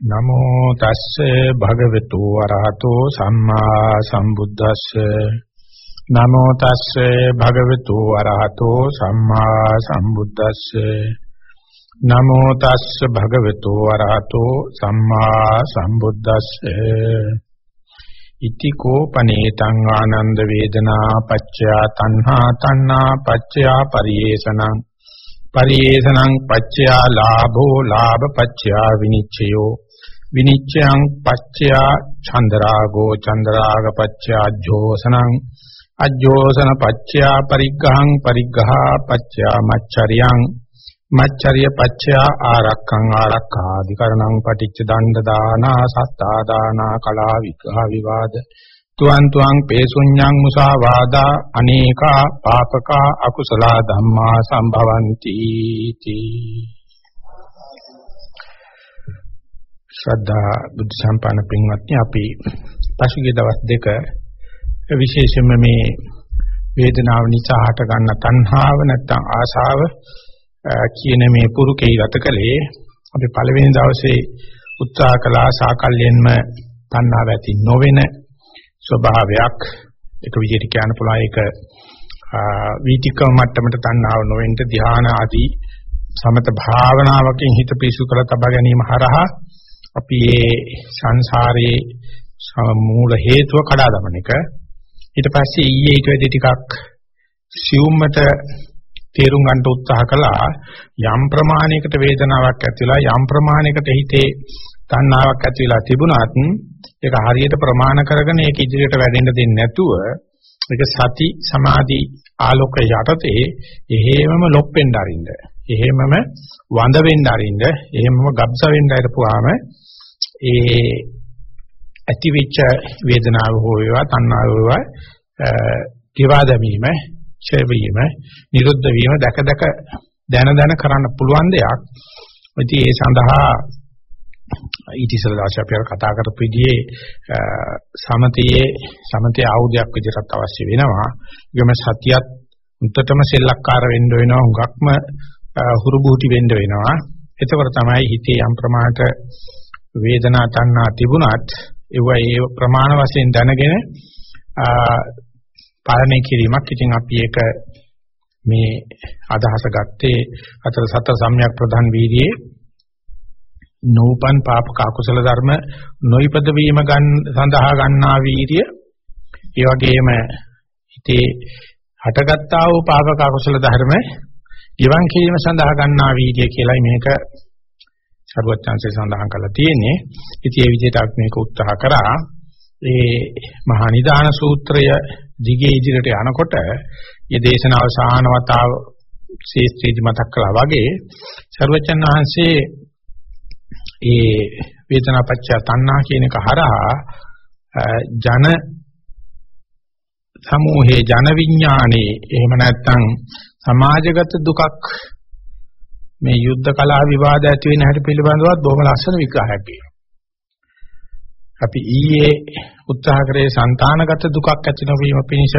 නමෝ තස්සේ භගවතු වරහතෝ සම්මා සම්බුද්දස්සේ. නමෝ තස්සේ භගවතු වරහතෝ සම්මා සම්බුද්දස්සේ. නමෝ තස්සේ භගවතු වරහතෝ සම්මා සම්බුද්දස්සේ. ඉතිකෝ පනේතං ආනන්ද වේදනා පච්චයා තණ්හා තණ්හා පච්චයා පරියේෂණං පරියේෂණං පච්චයා ලාභෝ ලාභ පච්චයා විනිච්ඡයෝ. විනිච්ඡයං පච්චයා චන්දරාගෝ චන්දරාග පච්චයා ජෝසනං අජෝසන පච්චයා පරිග්ඝහං පරිග්ඝා පච්චයා මච්චරියං මච්චරිය පච්චයා ආරක්ඛං ආරක්ඛාදිකරණං පටිච්ච දණ්ඩ දානා සත්තා දානා කලා විග්‍රහ විවාද තුවන් තුවන් පේසුඤ්ඤං මුසාවාදා අනේකා පාපකා අකුසල ධම්මා සම්භවಂತಿ තී ශ්‍රද්ධා බුද්ධ සම්පන්න පින්වත්නි අපි පසුගිය දවස් දෙක විශේෂයෙන්ම මේ වේදනාව නිසා හට ගන්න තණ්හාව නැත්නම් ආශාව කියන මේ පුරුකේ ගත කළේ අපි පළවෙනි දවසේ උත්සාහ කළා සාකල්යෙන්ම තණ්හාව ඇති නොවන ස්වභාවයක්. එක විදිහට කියන්න පුළුවන් ඒක වීතිකම මට්ටමට තණ්හාව නොවෙන්න ධ්‍යාන ආදී සමත භාවනාවකින් හිත පිසු කර තබා ගැනීම හරහා අපි මේ සංසාරයේ මූල හේතුව කඩා දමන එක. ඊට පස්සේ ඊයේ ඊට වැඩි ටිකක් සියුම්මට තේරුම් ගන්න උත්සාහ කළා. යම් ප්‍රමාණයකට වේදනාවක් ඇති වෙලා යම් ප්‍රමාණයකට හිතේ තණ්හාවක් ඇති වෙලා තිබුණත් ඒක හරියට ප්‍රමාණ කරගෙන ඒක ඉදිරියට වැඩෙන්න දෙන්නේ නැතුව ඒක සති සමාධි ආලෝක යටතේ එහෙමම ලොප්පෙන්න අරින්න එහෙමම වඳ වෙන්න අරින්න එහෙමම ගබ්ස වෙන්න අරපුවාම ඒ ඇතිවෙච්ච වේදනාව හෝ වේවා තණ්හාව වේවා කිවා දැමීම ඡය වීම නිරුද්ධ වීම දැක දැක දැන දැන කරන්න පුළුවන් දෙයක්. ඉතින් ඒ සඳහා ඊට ඉස්සෙල්ලා අපි කතා කරපු විදිහේ සමතයේ සමතයේ ආයුධයක් විදිහට අවශ්‍ය වෙනවා. ඒකම සතියත් උන්ටටම සෙල්ලක්කාර වෙන්න වෙනවා. හුඟක්ම හුරු බුහුටි වෙන්න වෙනවා. එතකොට තමයි හිතේ යම් ප්‍රමාණයට වේදනා තණ්හා තිබුණත් ඒව ඒ ප්‍රමාණ වශයෙන් දැනගෙන පාලනය කිරීමක්. ඉතින් අපි ඒක මේ අදහස ගත්තේ අතර සතර සම්‍යක් ප්‍රධාන වීර්යයේ නෝපන් පාපක අකුසල ධර්ම නොයිපද වීම ගන්න සඳහා ගන්නා වීර්ය ඒ වගේම හිතේ හටගත්තා වූ පාපක අකුසල ධර්ම ඉවන් කිරීම සඳහා ගන්නා වීර්ය කියලායි මේක සරුවචාන්සේ සඳහන් කරලා තියෙන්නේ. ඉතින් ඒ විදිහට අපි මේක උත්සාහ කරා. ඒ මහා නිදාන සූත්‍රය දිගේ ඉදිරියට යනකොට මේ දේශන අවසාන වතාව ශේෂ්ත්‍රීදි මතක් කළා වගේ සරුවචන් වහන්සේ ඒ වේදනාපච්චය තණ්හා කියන එක හරහා ජන සමූහේ ජන විඥානේ එහෙම නැත්නම් සමාජගත දුකක් මේ යුද්ධ කලා විවාද ඇති වෙන හැටි පිළිබඳවත් බොහොම ලස්සන විග්‍රහයක් කියනවා. අපි ඊයේ උත්සාහ කරේ సంతානගත දුකක් ඇති නොවීම පිණිස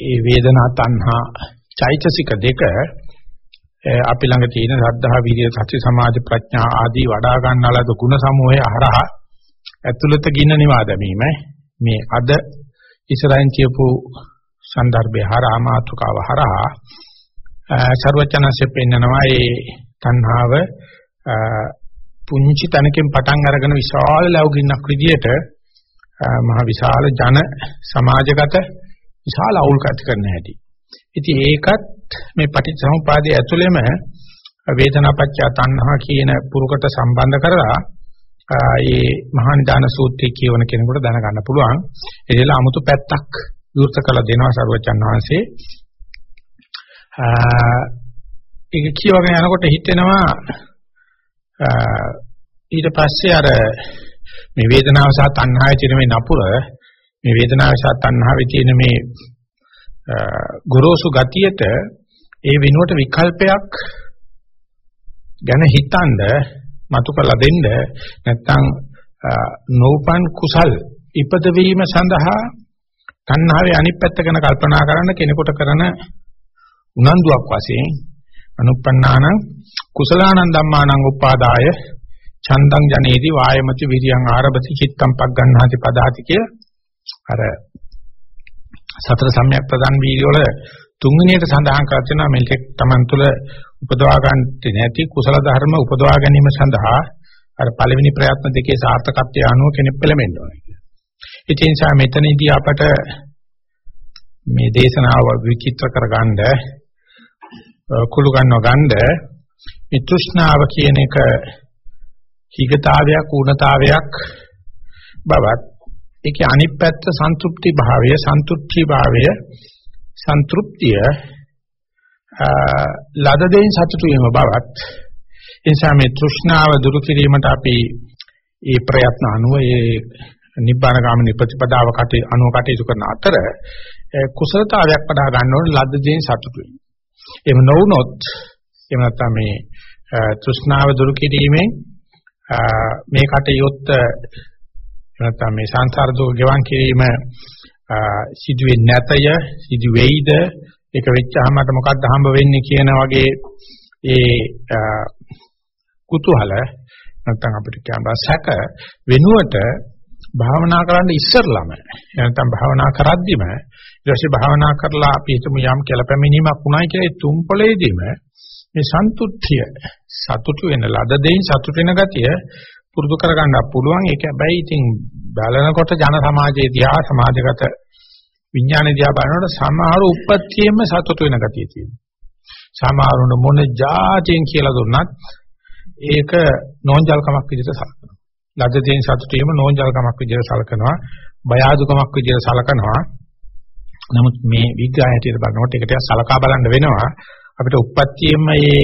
ඒ වේදනා තණ්හා චෛතසික දෙක අපි ළඟ තියෙන ශ්‍රද්ධා විරිය සති සමාධි ප්‍රඥා ආදී වඩා ගන්නාලද ගුණ සමූහය හරහා ඇතුළත ගින්න නිවා දැමීම මේ අද ඉස්සරහින් කියපු සන්දර්භය හරහා මාතෘකාව හරහා ਸਰවචනසේ පෙන්නනවා ඒ තණ්හාව පුංචි තනකින් පටන් අරගෙන විශාල ලැබුණක් විදියට මහ විශාල ජන සමාජගත විශාල අවුල් කත් කරන හැටි. ඉතින් ඒකත් මේ පටිච්චසමුපාදයේ ඇතුළෙම වේදනාපච්චය තණ්හා කියන පුරුකට සම්බන්ධ කරලා ඒ මහා නිදාන සූත්‍රයේ කියවන කෙනෙකුට දැනගන්න පුළුවන්. ඒදලා 아무තු පැත්තක් විවෘත කළ දෙනවා සරුවචන් වහන්සේ. ඒක කියවගෙන යනකොට හිතෙනවා ඊට පස්සේ අර මේ වේදනාව සහ තණ්හාවේ තියෙන මේ නපුර මේ වේදනාව සහ තණ්හාවේ තියෙන මේ ගොරෝසු ගතියට ඒ වෙනුවට විකල්පයක් ගැන හිතනද මතු කරලා දෙන්න නැත්නම් නෝපන් කුසල් ඉපද වීම සඳහා තණ්හාවේ අනිත් පැත්ත ගැන කල්පනා කරන්න කෙනෙකුට කරන උනන්දුවක් වශයෙන් අනුප්පන්නානං කුසලානං ධම්මානං උපාදාය චන්දං ජනේති වායමති විරියං ආරභති චිත්තං පග්ගණ්හාති පදාති කිය අර සතර සම්‍යක් ප්‍රදාන් වීර්යවල තුන්වෙනියට සඳහන් කර තියෙනවා මේක තමන් තුළ උපදවා ගන්නට නැති කුසල ධර්ම උපදවා ගැනීම සඳහා අර පළවෙනි ප්‍රයත්න දෙකේ සාර්ථකත්වය අනුව කෙනෙක් පෙළඹෙන්න ඕනේ කියලා. ඒ නිසා මෙතනදී අපට මේ දේශනාව විචිත්‍ර කරගන්න කුළු ගන්නව ගන්න මේ තෘෂ්ණාව කියන එක හිගතාවයක් ඌනතාවයක් බවත් ඒකේ අනිත් පැත්ත සන්තුප්ති භාවය සන්තුෂ්ටි භාවය සන්තුප්තිය ලද දෙයින් සතුටු වීම බවත් ඒ නිසා මේ තෘෂ්ණාව දුරු කිරීමට අපි ඒ ප්‍රයත්න අනුව ඒ නිබ්බාන ගාමිනී ප්‍රතිපදාව කටේ අනුව කටයුතු කරන අතර කුසලතාවයක් වඩා ගන්න ඕන ලද්ද දෙයින් සතුටු වීම. එහෙම නොවුනොත් එහෙම නැත්නම් මේ තෘෂ්ණාව දුරු කිරීමෙන් මේ කටයුත්ත නැත්නම් මේ සංසාර දුක ගෙවන් කිරීම සිදුවෙන්නේ නැතය සිදු වෙයිද ඒක වෙච්චාම මට මොකක්ද හම්බ වෙන්නේ කියන වගේ ඒ කුතුහල නැත්නම් අපිට කියනවා සැක වෙනුවට භාවනා කරන්න ඉස්සරළම නැත්නම් භාවනා කරද්දිම ඊට පස්සේ භාවනා කරලා අපි හිතමු යම් කෙලපැමිනීමක් වුණයි කියලා ඒ තුම්පලේදීම මේ සන්තුට්ඨිය සතුටු වෙන ලද දෙයින් සතුටු වෙන ගතිය පුරුදු කරගන්න පුළුවන්. ඒක හැබැයි ඉතින් බලනකොට ජන සමාජයේ දිහා සමාජගත විඥාන දිහා බලනකොට සමහර උප්පත්තියෙම සතුටු වෙන ගතිය තියෙනවා. සමහරුන මොන જાතියෙන් කියලා දුන්නත් ඒක නෝන්ජල්කමක් විදිහට සලකනවා. ලද දෙයින් සතුටු වීම නෝන්ජල්කමක් විදිහට සලකනවා බය අදුකමක් විදිහට සලකනවා නමුත් මේ විග්‍රහය හැටියට බලනකොට ඒක ටිකක් සලකා බලන්න වෙනවා අපිට උප්පත්තියෙම මේ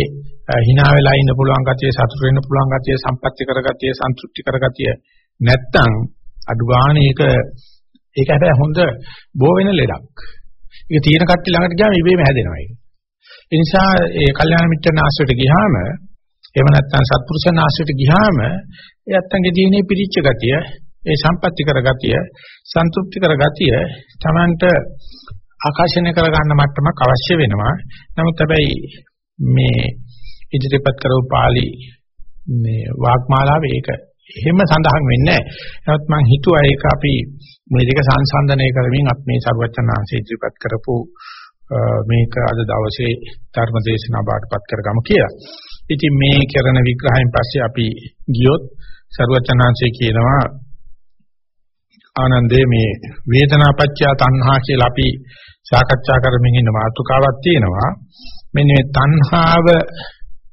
hina වෙලා ඉන්න පුළුවන් ගතිය සතුට වෙන්න පුළුවන් ගතිය සම්පත්‍ති කරගතිය සන්තුෂ්ටි කරගතිය නැත්තම් අඩු ගන්න ඒක ඒක හැබැයි හොඳ බෝ වෙන ලෙඩක්. ඒක තියෙන කට්ටිය ළඟට ගියාම ඉබේම හැදෙනවා ඒක. ඒ නිසා ඒ කල්යාණ මිත්‍රන ආශ්‍රයට ගියාම එහෙම නැත්නම් සත්පුරුෂයන් ආශ්‍රයට ගියාම ඒ අත්තන්ගේ දිනේ පිරිච්ච ගතිය, ඒ සම්පත්‍ති කරගතිය, සන්තුෂ්ටි කරගතිය Tamanට ආකර්ෂණය කරගන්න මට්ටමක් අවශ්‍ය වෙනවා. නමුත් හැබැයි මේ ඉදිරිපත් කරව පාළි මේ වාග්මාලාවේ ඒක එහෙම සඳහන් වෙන්නේ නැහැ. නමුත් මම හිතුවා ඒක අපි මේ දෙක සංසන්දනය කරමින් අපි මේ සර්වචනාංශය ඉදිරිපත් කරපු මේක අද දවසේ ධර්ම දේශනා බාටපත් කරගමු කියලා. ඉතින් මේ කරන විග්‍රහයෙන් පස්සේ අපි ගියොත් සර්වචනාංශය කියනවා ආනන්දේ මේ වේදනාපච්චය තණ්හා කියලා අපි සාකච්ඡා කරමින් ඉන්න මාතෘකාවක් තියෙනවා. මෙන්න මේ තණ්හාව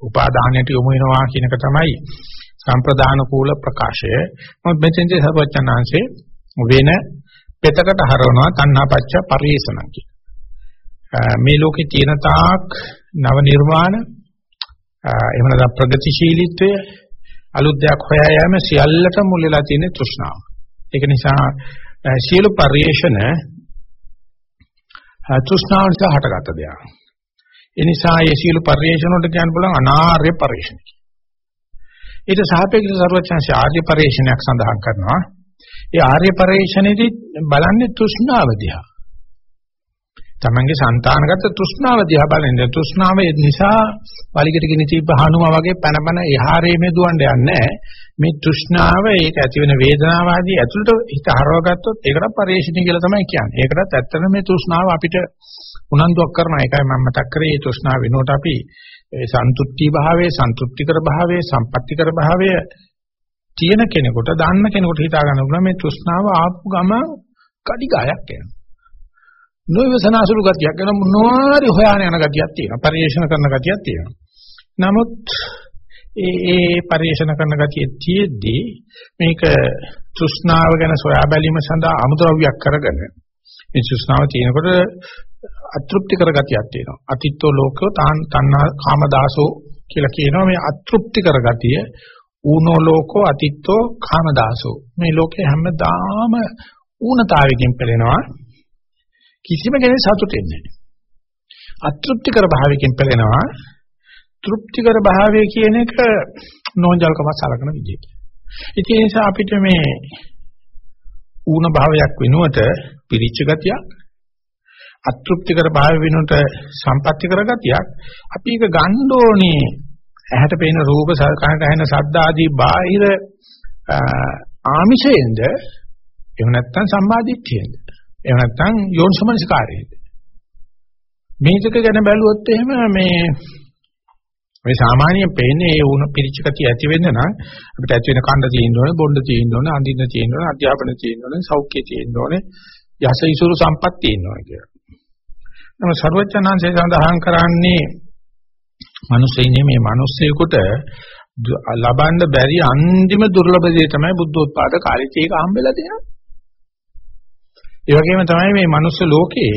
උපාදානයට යොමු වෙනවා කියන එක තමයි සම්ප්‍රදාන කූල ප්‍රකාශය. මොකද මෙතෙන්දී සර්වචනාංශේ වෙන පෙතකට හරවනවා තණ්හාපච්ච පරිේශන මේ ලෝකේ තියෙන තාක් නව නිර්මාණ එහෙම නැත්නම් ප්‍රගතිශීලීත්වය අලුත් දෙයක් හොයා යාම සියල්ලට මුල් වෙලා තියෙන තෘෂ්ණාව. ඒක නිසා සියලු පරිේශන තෘෂ්ණාව නිසා හටගත්ත දෙයක්. ඒ නිසා මේ සියලු පරිේශන වලට කියන්න පුළුවන් අනාර්ය පරිේශන. ඊට සාපේක්ෂව සර්වඥාන්සේ ආර්ය පරිේශනයක් සඳහන් කරනවා. ඒ ආර්ය පරිේශනයේදී බලන්නේ තෘෂ්ණාව දිහා. තමන්ගේ సంతානගත තෘෂ්ණාව දිහා බලන්නේ තෘෂ්ණාව නිසා වලිගට ගිනි තිබහනුවා වගේ පැනපැන එහාරේ මෙදුවන්න යන්නේ මේ තෘෂ්ණාව ඒක ඇති වෙන වේදනාව ආදී ඇතුළට හිත හරවගත්තොත් ඒකට පරිශීණි කියලා තමයි කියන්නේ. ඒකටත් ඇත්තටම මේ තෘෂ්ණාව අපිට උනන්දුවක් කරන එකයි මම මතක් කරේ මේ තෘෂ්ණාව වෙනුවට අපි සන්තුට්ටි භාවයේ සන්තුට්ටිකර භාවයේ සම්පත්‍තිකර භාවය තියෙන කෙනෙකුට දන්න කෙනෙකුට හිතා ගන්න පුළුවන් මේ තෘෂ්ණාව ආපු ගම කඩිගායක් යනවා. නොයවසනාසුළු ගතියක් වෙන මොනවාරි හොයාගෙන යන ගතියක් තියෙනවා. පරිේශන කරන ගතියක් තියෙනවා. නමුත් ඒ ඒ පරිේශන කරන ගතිය තියෙද්දී මේක තෘෂ්ණාව ගැන සොයා බැලීම සඳහා අමුද්‍රව්‍යයක් කරගෙන මේ තෘෂ්ණාව තියෙනකොට අතෘප්ති කර ගතියක් තියෙනවා. අතිත්ව ලෝකෝ තාන් තණ්හා කාමදාසෝ කියලා කියනවා මේ අතෘප්ති කර ගතිය ඌනෝ ලෝකෝ අතිත්තෝ කාමදාසෝ මේ ලෝකේ හැමදාම ඌනතාවයකින් පෙළෙනවා කිසිම කෙනෙක් සතුට වෙන්නේ නැහැ. අතෘප්තිකර භාවයකින් පෙළෙනවා. තෘප්තිකර භාවය කියන එක නෝන්ජල්කම සලකන විදිහට. ඒ නිසා අපිට මේ ඌන භාවයක් වෙනුවට පිරිච්ච ගතියක් අතෘප්තිකර භාව වෙනුට සම්පත්‍ති කරගතියක් අපි ඒක ගන්න ඕනේ. ඇහැට පේන රූප කනට ඇහෙන ශබ්ද ආදී බාහිර ආමිෂයෙන්ද? එහෙම නැත්නම් සම්මාදිට්ඨියෙන්ද? එහෙම නැත්නම් යෝනිසමනසිකාරයෙන්ද මේ දෙක ගැන බැලුවොත් එහෙම මේ මේ සාමාන්‍යයෙන් පේන්නේ ඒ වුණ පිරිචකතිය ඇති වෙන්න නම් අපිට ඇති වෙන කණ්ඩ තියෙන්න ඕනේ බොණ්ඩ තියෙන්න ඕනේ අඳින්න තියෙන්න ඕනේ අධ්‍යාපන තියෙන්න ඕනේ සෞඛ්‍ය තියෙන්න ඕනේ යස ඉසුරු සම්පත් තියෙන්න ඕනේ කියලා. නමුත් ਸਰවඥාන්සේ සඳහන් කරන්නේ මිනිස්සෙන්නේ මේ මිනිස්සෙකුට ලබන්න බැරි අන්තිම දුර්ලභ දේ තමයි බුද්ධෝත්පාද කාලෙත් ඒක හම්බෙලා තියෙනවා. ඒ වගේම තමයි මේ මනුස්ස ලෝකේ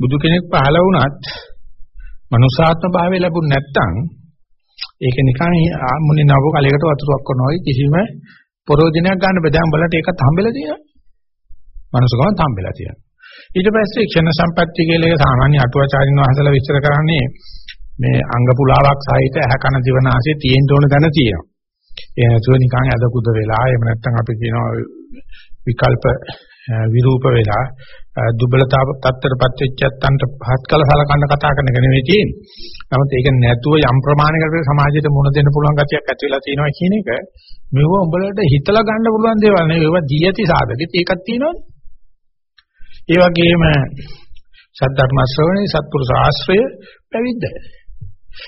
බුදු කෙනෙක් පහළ වුණත් මනුසාත්ම භාවය ලැබුණ නැත්නම් ඒක නිකන් මුනි නව කලයකට වතුරක් කරනවා වගේ කිසිම ප්‍රයෝජනයක් ගන්න බෑ. දැන් බලන්න ඒකත් හම්බෙලා තියෙනවා. මනුස්සකමත් හම්බෙලා තියෙනවා. ඊට පස්සේ ක්ෂණ සම්පත්‍ය කියලා එක සාමාන්‍ය අටුවාචාරින් වහන්සේලා විස්තර කරන්නේ මේ අංග පුලාවක් සහිත ඇහ කන දිවනාසය තියෙන්න ඕන දැන තියෙනවා. ඒ නැතුව නිකන් ඇද කුද වෙලා එහෙම නැත්නම් අපි කියනවා විකල්ප විරූප වෙලා දුබලතාව තත්ත්වයටපත් වෙච්චත්තන්ට පහත් කළ සලකන්න කතා කරන එක නෙවෙයි තියෙන්නේ. නමුත් ඒක නැතුව යම් ප්‍රමාණයකට සමාජයට මුණ දෙන්න පුළුවන් ගතියක් ඇති වෙලා තියෙනවා කියන එක මෙව උඹලට හිතලා ගන්න පුළුවන් දේවල් නෙවෙයි. ඒවා දී ඇති සාධකෙත් ඒකක් තියෙනවනේ. ඒ වගේම සද්ධර්ම ශ්‍රවණේ සත්පුරුෂ ආශ්‍රය පැවිද්ද.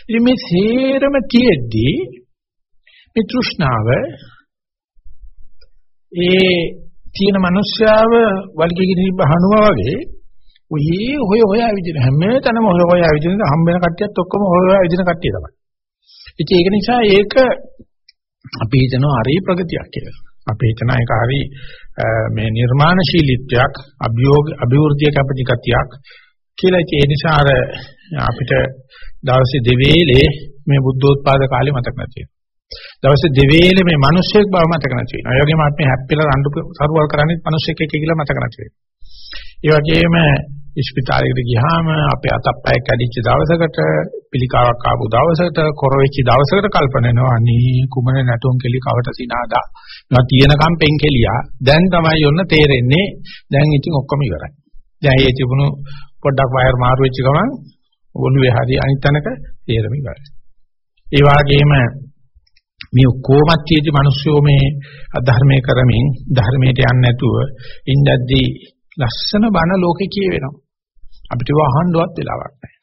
ඉතින් මේ සේරම තියෙද්දී මේ තෘෂ්ණාව ඒ තියෙන මිනිස්යාව වලිගකින් බහනවා වගේ ඔය හොය හොය ආවිදින හැම තැනම හොය හොය ආවිදින හම්බ වෙන කට්ටියත් ඔක්කොම හොය හොය ආවිදින කට්ටිය තමයි. ඉතින් ඒක නිසා ඒක අපි හිතනවා හරි ප්‍රගතියක් කියලා. අපි හිතනවා ඒක හරි මේ නිර්මාණශීලීත්වයක් අභියෝග අභිවෘද්ධිය කැපටි ගතියක් කියලා ඒ නිසා අර අපිට දවසේ දෙවේලේ මේ බුද්ධෝත්පාද කාලේ මතක නැති වෙනවා. දවසේ දෙවේලේ මේ මිනිස්සෙක් බව මතක නැති වෙනවා. ඒ වගේම අපි හැප්පිලා රණ්ඩු සරුවල් කරන්නේ මිනිස්සෙක් එක්ක කියලා මතක නැති වෙනවා. ඒ වගේම ඉස්පිතාලෙකට ගියාම අපේ අතප්පය කැඩිච්ච දවසකට පිළිකාවක් ආපු දවසකට කොරවෙච්ච දවසකට කල්පනා වෙනවා අනේ කුමන නැටුම් කෙලි කවට සිනාදා. මම තියෙනකම් පෙන් කෙලියා. දැන් තමයි යොන්න තේරෙන්නේ. දැන් ඉතින් ඔක්කොම ඉවරයි. දැන් ඒ තිබුණු පොඩ්ඩක් වයර් මාරු වෙච්ච ගමන් ඔළුවේ හරි අනිත් තැනක තේරෙම ඉවරයි. ඒ වගේම මේ කොමත් තියෙදි මිනිස්සුෝ මේ අධර්මයේ කරමින් ධර්මයට යන්නේ නැතුව ඉඳද්දී ලස්සන බණ ලෝකේ කියවෙනවා. අපිට ඒව අහන්නවත් වෙලාවක් නැහැ.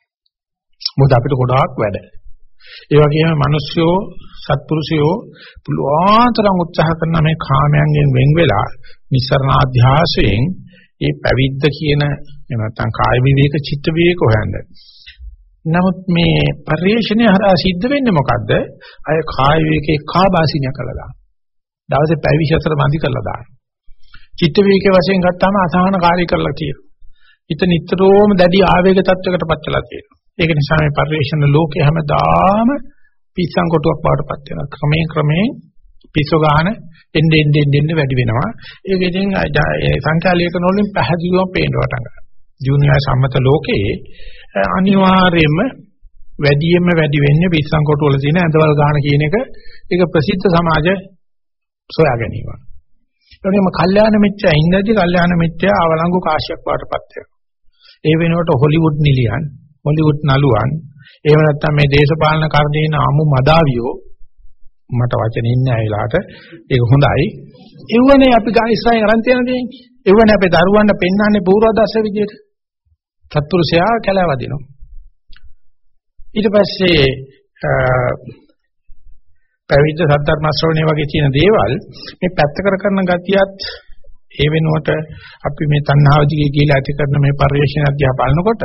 මොකද අපිට ගොඩාක් වැඩ. ඒ වගේම මිනිස්සුෝ සත්පුරුෂයෝ පුළුවන් තරම් උත්සාහ කරන මේ කාමයන්ගෙන් වෙන් වෙලා නිස්සරණ අධ්‍යාසයෙන් ඒ පැවිද්ද කියන එහෙම නැත්නම් කාය විවේක චිත්ත විවේක හොයන්නේ නමුත් මේ පරිශ්‍රණය හරහා සිද්ධ වෙන්නේ මොකද්ද? අය කාය විවේකේ කාබාසිනිය කළා දාන. දවසේ පැය 24 මන්දි කරලා දාන. චිත්ත විවේකයේ වශයෙන් ගත්තාම අසහනකාරී කරලා තියෙනවා. හිත නිතරම දැඩි ආවේග තත්වයකට පත් වෙලා තියෙනවා. ඒක නිසා මේ පරිශ්‍රණ ලෝකේ හැමදාම පිස්සන් කොටුවක් බවට පත් වෙනවා. ක්‍රමයෙන් ක්‍රමයෙන් පිස්සු ගන්න එන්න එන්න එන්න වැඩි වෙනවා. ඒක ඉතින් සංඛ්‍යා ලේඛන වලින් පැහැදිලිවම පේන්න පටන් ගන්නවා. ජීවනය සම්මත ලෝකයේ අනිවාර්යයෙන්ම වැඩියෙන්ම වැඩි වෙන්නේ පිස්සන් කොටු වල තියෙන ඇඳවල් ගන්න කියන එක ඒක ප්‍රසිද්ධ සමාජ සොයා ගැනීම. ඒකෙම කල්යාණ මිත්‍යා ඉඳදී කල්යාණ මිත්‍යා අවලංගු කාශ්‍යප වඩපත් වෙනවා. ඒ වෙනුවට හොලිවුඩ් නිලියන්, හොලිවුඩ් නළුවන්, එහෙම නැත්නම් මේ දේශපාලන කර්දේන අමු මදාවියෝ මට වචනේ ඉන්නේ ආ වෙලාවට ඒක හොඳයි. එව්වනේ අපි ගා ඉස්සරහින් අරන් තියන දෙන්නේ. එව්වනේ අපේ දරුවන්ට පෙන්වන්නේ පූර්වදර්ශ විදියට. සත්පුරුෂයා කැලවදිනවා. ඊට පස්සේ පැවිද්ද සද්ධර්ම ශ්‍රවණය වගේ තියෙන දේවල් මේ පැත්ත කර කරන ගතියත් ඒ වෙනුවට අපි මේ තණ්හාව දිගේ කියලා ඇති කරන මේ පරිශ්‍රණ අධ්‍යා බලනකොට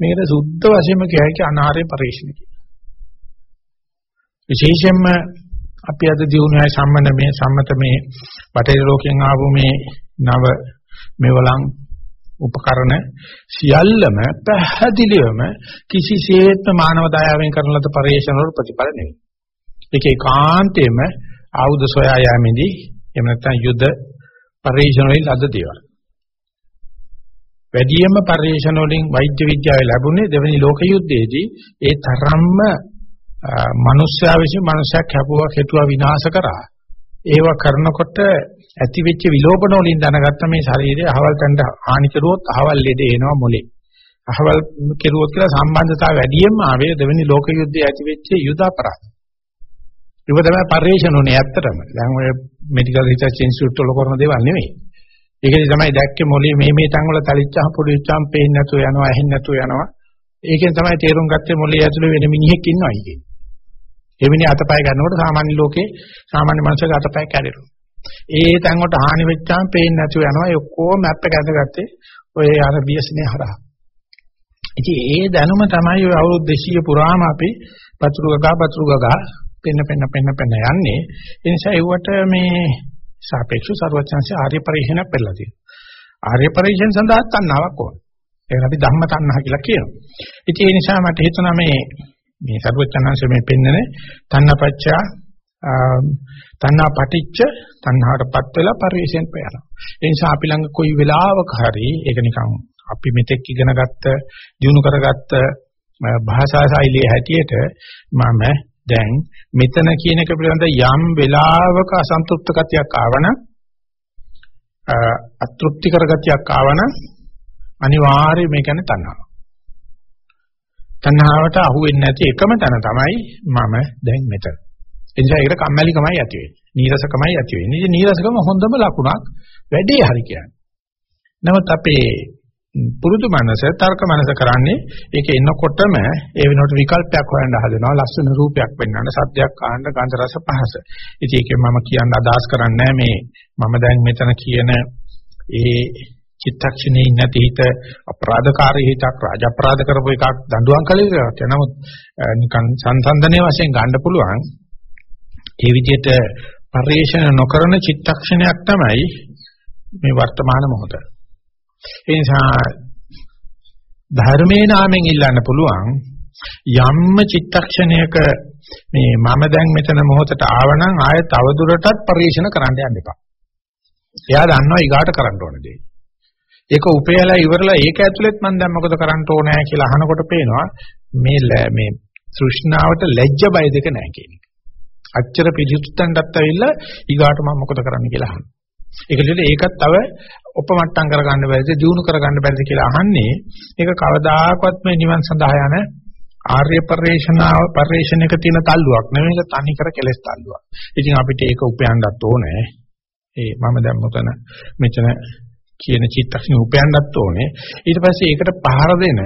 මේකට සුද්ධ වශයෙන්ම කියයි අනාරේ පරිශ්‍රණ කියලා. විශේෂයෙන්ම අපි අද දිනුනයි සම්මත මේ සම්මත මේ බටහිර ලෝකයෙන් ආපු මේ නව මෙවලම් උපකරණ සියල්ලම පැහැදිලිවම කිසිසේත්ම මානව දයාවෙන් කරන ලද පරිශ්‍රණ වල ප්‍රතිඵල නෙවෙයි. ඒක ඒකාන්තයෙන්ම ආයුධ සොයා යාමේදී එහෙම නැත්නම් යුද පරිශ්‍රණ වලින් ලද දේවල්. වැඩියෙන්ම පරිශ්‍රණ වලින් වෛද්‍ය විද්‍යාවේ ලැබුණේ දෙවෙනි ලෝක යුද්ධයේදී ඒ තරම්ම මනුෂ්‍යයා විසින් මනුෂ්‍යයක් හැපුවා කෙටුවා විනාශ කරා. ඒව කරනකොට ඇති වෙච්ච විලෝපන වලින් දැනගත්ත මේ ශරීරය අහවල් තැනට හානි කරුවොත් අහවල් ලෙඩ එනවා මොලේ. අහවල් කෙරුවොත් කියලා සම්බන්ධතාවය වැඩියෙන්ම ආවේ දෙවෙනි ලෝක යුද්ධයේ ඇති වෙච්ච යුද අපරාධ. ඒක තමයි පරිශ්‍රණ උනේ ඇත්තටම. දැන් ඔය මෙඩිකල් රිසර්ච් ඉන්ස්ටිටියුට් වල කරන දේවල් නෙවෙයි. ඒකේ තමයි දැක්කේ මොලේ මේ මේ තැන් වල තලිච්චාම පොඩි විචාම් පේන්නේ නැතුව යනවා, ඇහෙන්නේ නැතුව යනවා. ඒකෙන් තමයි තේරුම් ගත්තේ මොලේ ඇතුලේ වෙන මිනිහෙක් ඉන්නවා කියන්නේ. ඒ මිනිහ අතපය ගන්නකොට සාමාන්‍ය ලෝකේ සාමාන්‍ය මනුස්සයෙක් අතපය කැඩෙනවා. ඒ තැන් වලට හානි වෙච්චාම පේන්නේ නැතුව යනවා. ඒ ඔක්කොම මැප් එක ඇඳගත්තේ ඔය අර බියස්නේ හරහා. ඉතින් ඒ දැනුම තමයි ඔය අවුරුදු 200 පුරාම අපි පතුරු ගගා පතුරු ගගා පෙන්න පෙන්න පෙන්න පෙන්න යන්නේ. ඒ නිසා ඒවට මේ සාපේක්ෂව ਸਰවඥාන්සේ ආර්ය පරිශන පෙළලා තියෙනවා. ආර්ය පරිශන සඳහා තණ්හාවක් ඕන. ඒක අපි ධම්ම තණ්හා කියලා කියනවා. ඉතින් ඒ නිසා මට හිතුණා මේ මේ ਸਰවඥාන්සේ මේ පෙන්නනේ තණ්හපච්චා තණ්හා පටිච්ච තණ්හාටපත් වෙලා පරිශන පයනවා. ඒ නිසා අපි ළඟ කොයි වෙලාවක හරි ඒක නිකන් අපි මෙතෙක් ඉගෙන ගත්ත දිනු කරගත්ත භාෂා ශෛලිය හැටියට මම දැන් මෙතන කියන එක පිළිබඳ යම් වෙලාවක අසන්තුෂ්ත ගතියක් ආවනම් අතෘප්ති කරගතියක් ආවනම් අනිවාර්යයෙන් මේ කියන්නේ තණ්හාව. තණ්හාවට අහු වෙන්නේ නැති එකම තැන තමයි මම දැන් මෙතන. ඒ නිසා ඒකට කම්මැලිකමයි ඇති වෙන්නේ. නීරසකමයි ඇති වෙන්නේ. ඉතින් නීරසකම හොඳම ලකුණක් වැඩේ හරි කියන්නේ. නමුත් අපේ පුරුදු මනස තර්ක මනස කරන්නේ ඒක එනකොටම ඒ වෙනකොට විකල්පයක් හොයන්න හදනවා ලස්සන රූපයක් වෙන්නන්න සද්දයක් ආන්න ගන්ධ රස පහස. ඉතින් ඒකෙන් මම කියන්න අදහස් කරන්නේ මේ මම දැන් මෙතන කියන ඒ චිත්තක්ෂණේ නැති හිත අපරාධකාරී හිතක් රාජ අපරාධ කරපු එකක් දඬුවම් කළ යුතුයි. නමුත් නිකන් සංසන්දනයේ වශයෙන් ගන්න පුළුවන් ඒ විදිහට පරිේශන නොකරන චිත්තක්ෂණයක් තමයි මේ වර්තමාන මොහොත. ඒ නිසා ධර්මයේ නාමයෙන් ඉල්ලන්න පුළුවන් යම්ම චිත්තක්ෂණයක මේ මම දැන් මෙතන මොහොතට ආවනම් ආයෙ තවදුරටත් පරිශන කරන්න යන්න එපා. එයා දන්නවා ඊගාට කරන්න ඕන දේ. ඒක උපයලා ඉවරලා ඒක ඇතුළෙත් මම දැන් මොකද කරන්න ඕනේ කියලා අහනකොට පේනවා මේ මේ තෘෂ්ණාවට ලැජ්ජ බය දෙක නැහැ කියන එක. අච්චර පිළිතුරටත් ඇවිල්ලා ඊගාට මම මොකද කරන්න කියලා අහනවා. ඒකලිට ඒකත් තව උපමට්ටම් කරගන්න බැරිද දියුණු කරගන්න බැරිද කියලා අහන්නේ ඒක කවදාකවත් මේ නිවන් සඳහා යන ආර්ය පරිශ්‍රණාව පරිශ්‍රණයක තියෙන තල්ලුවක් නෙවෙයි ඒක තනි කර කෙලස් තල්ලුවක්. ඉතින් අපිට ඒක උපයන්නත් ඕනේ. ඒ මම දැන් මොතන මෙතන කියන චිත්තක්ෂණ උපයන්නත් ඕනේ. ඊට පස්සේ ඒකට පහර දෙන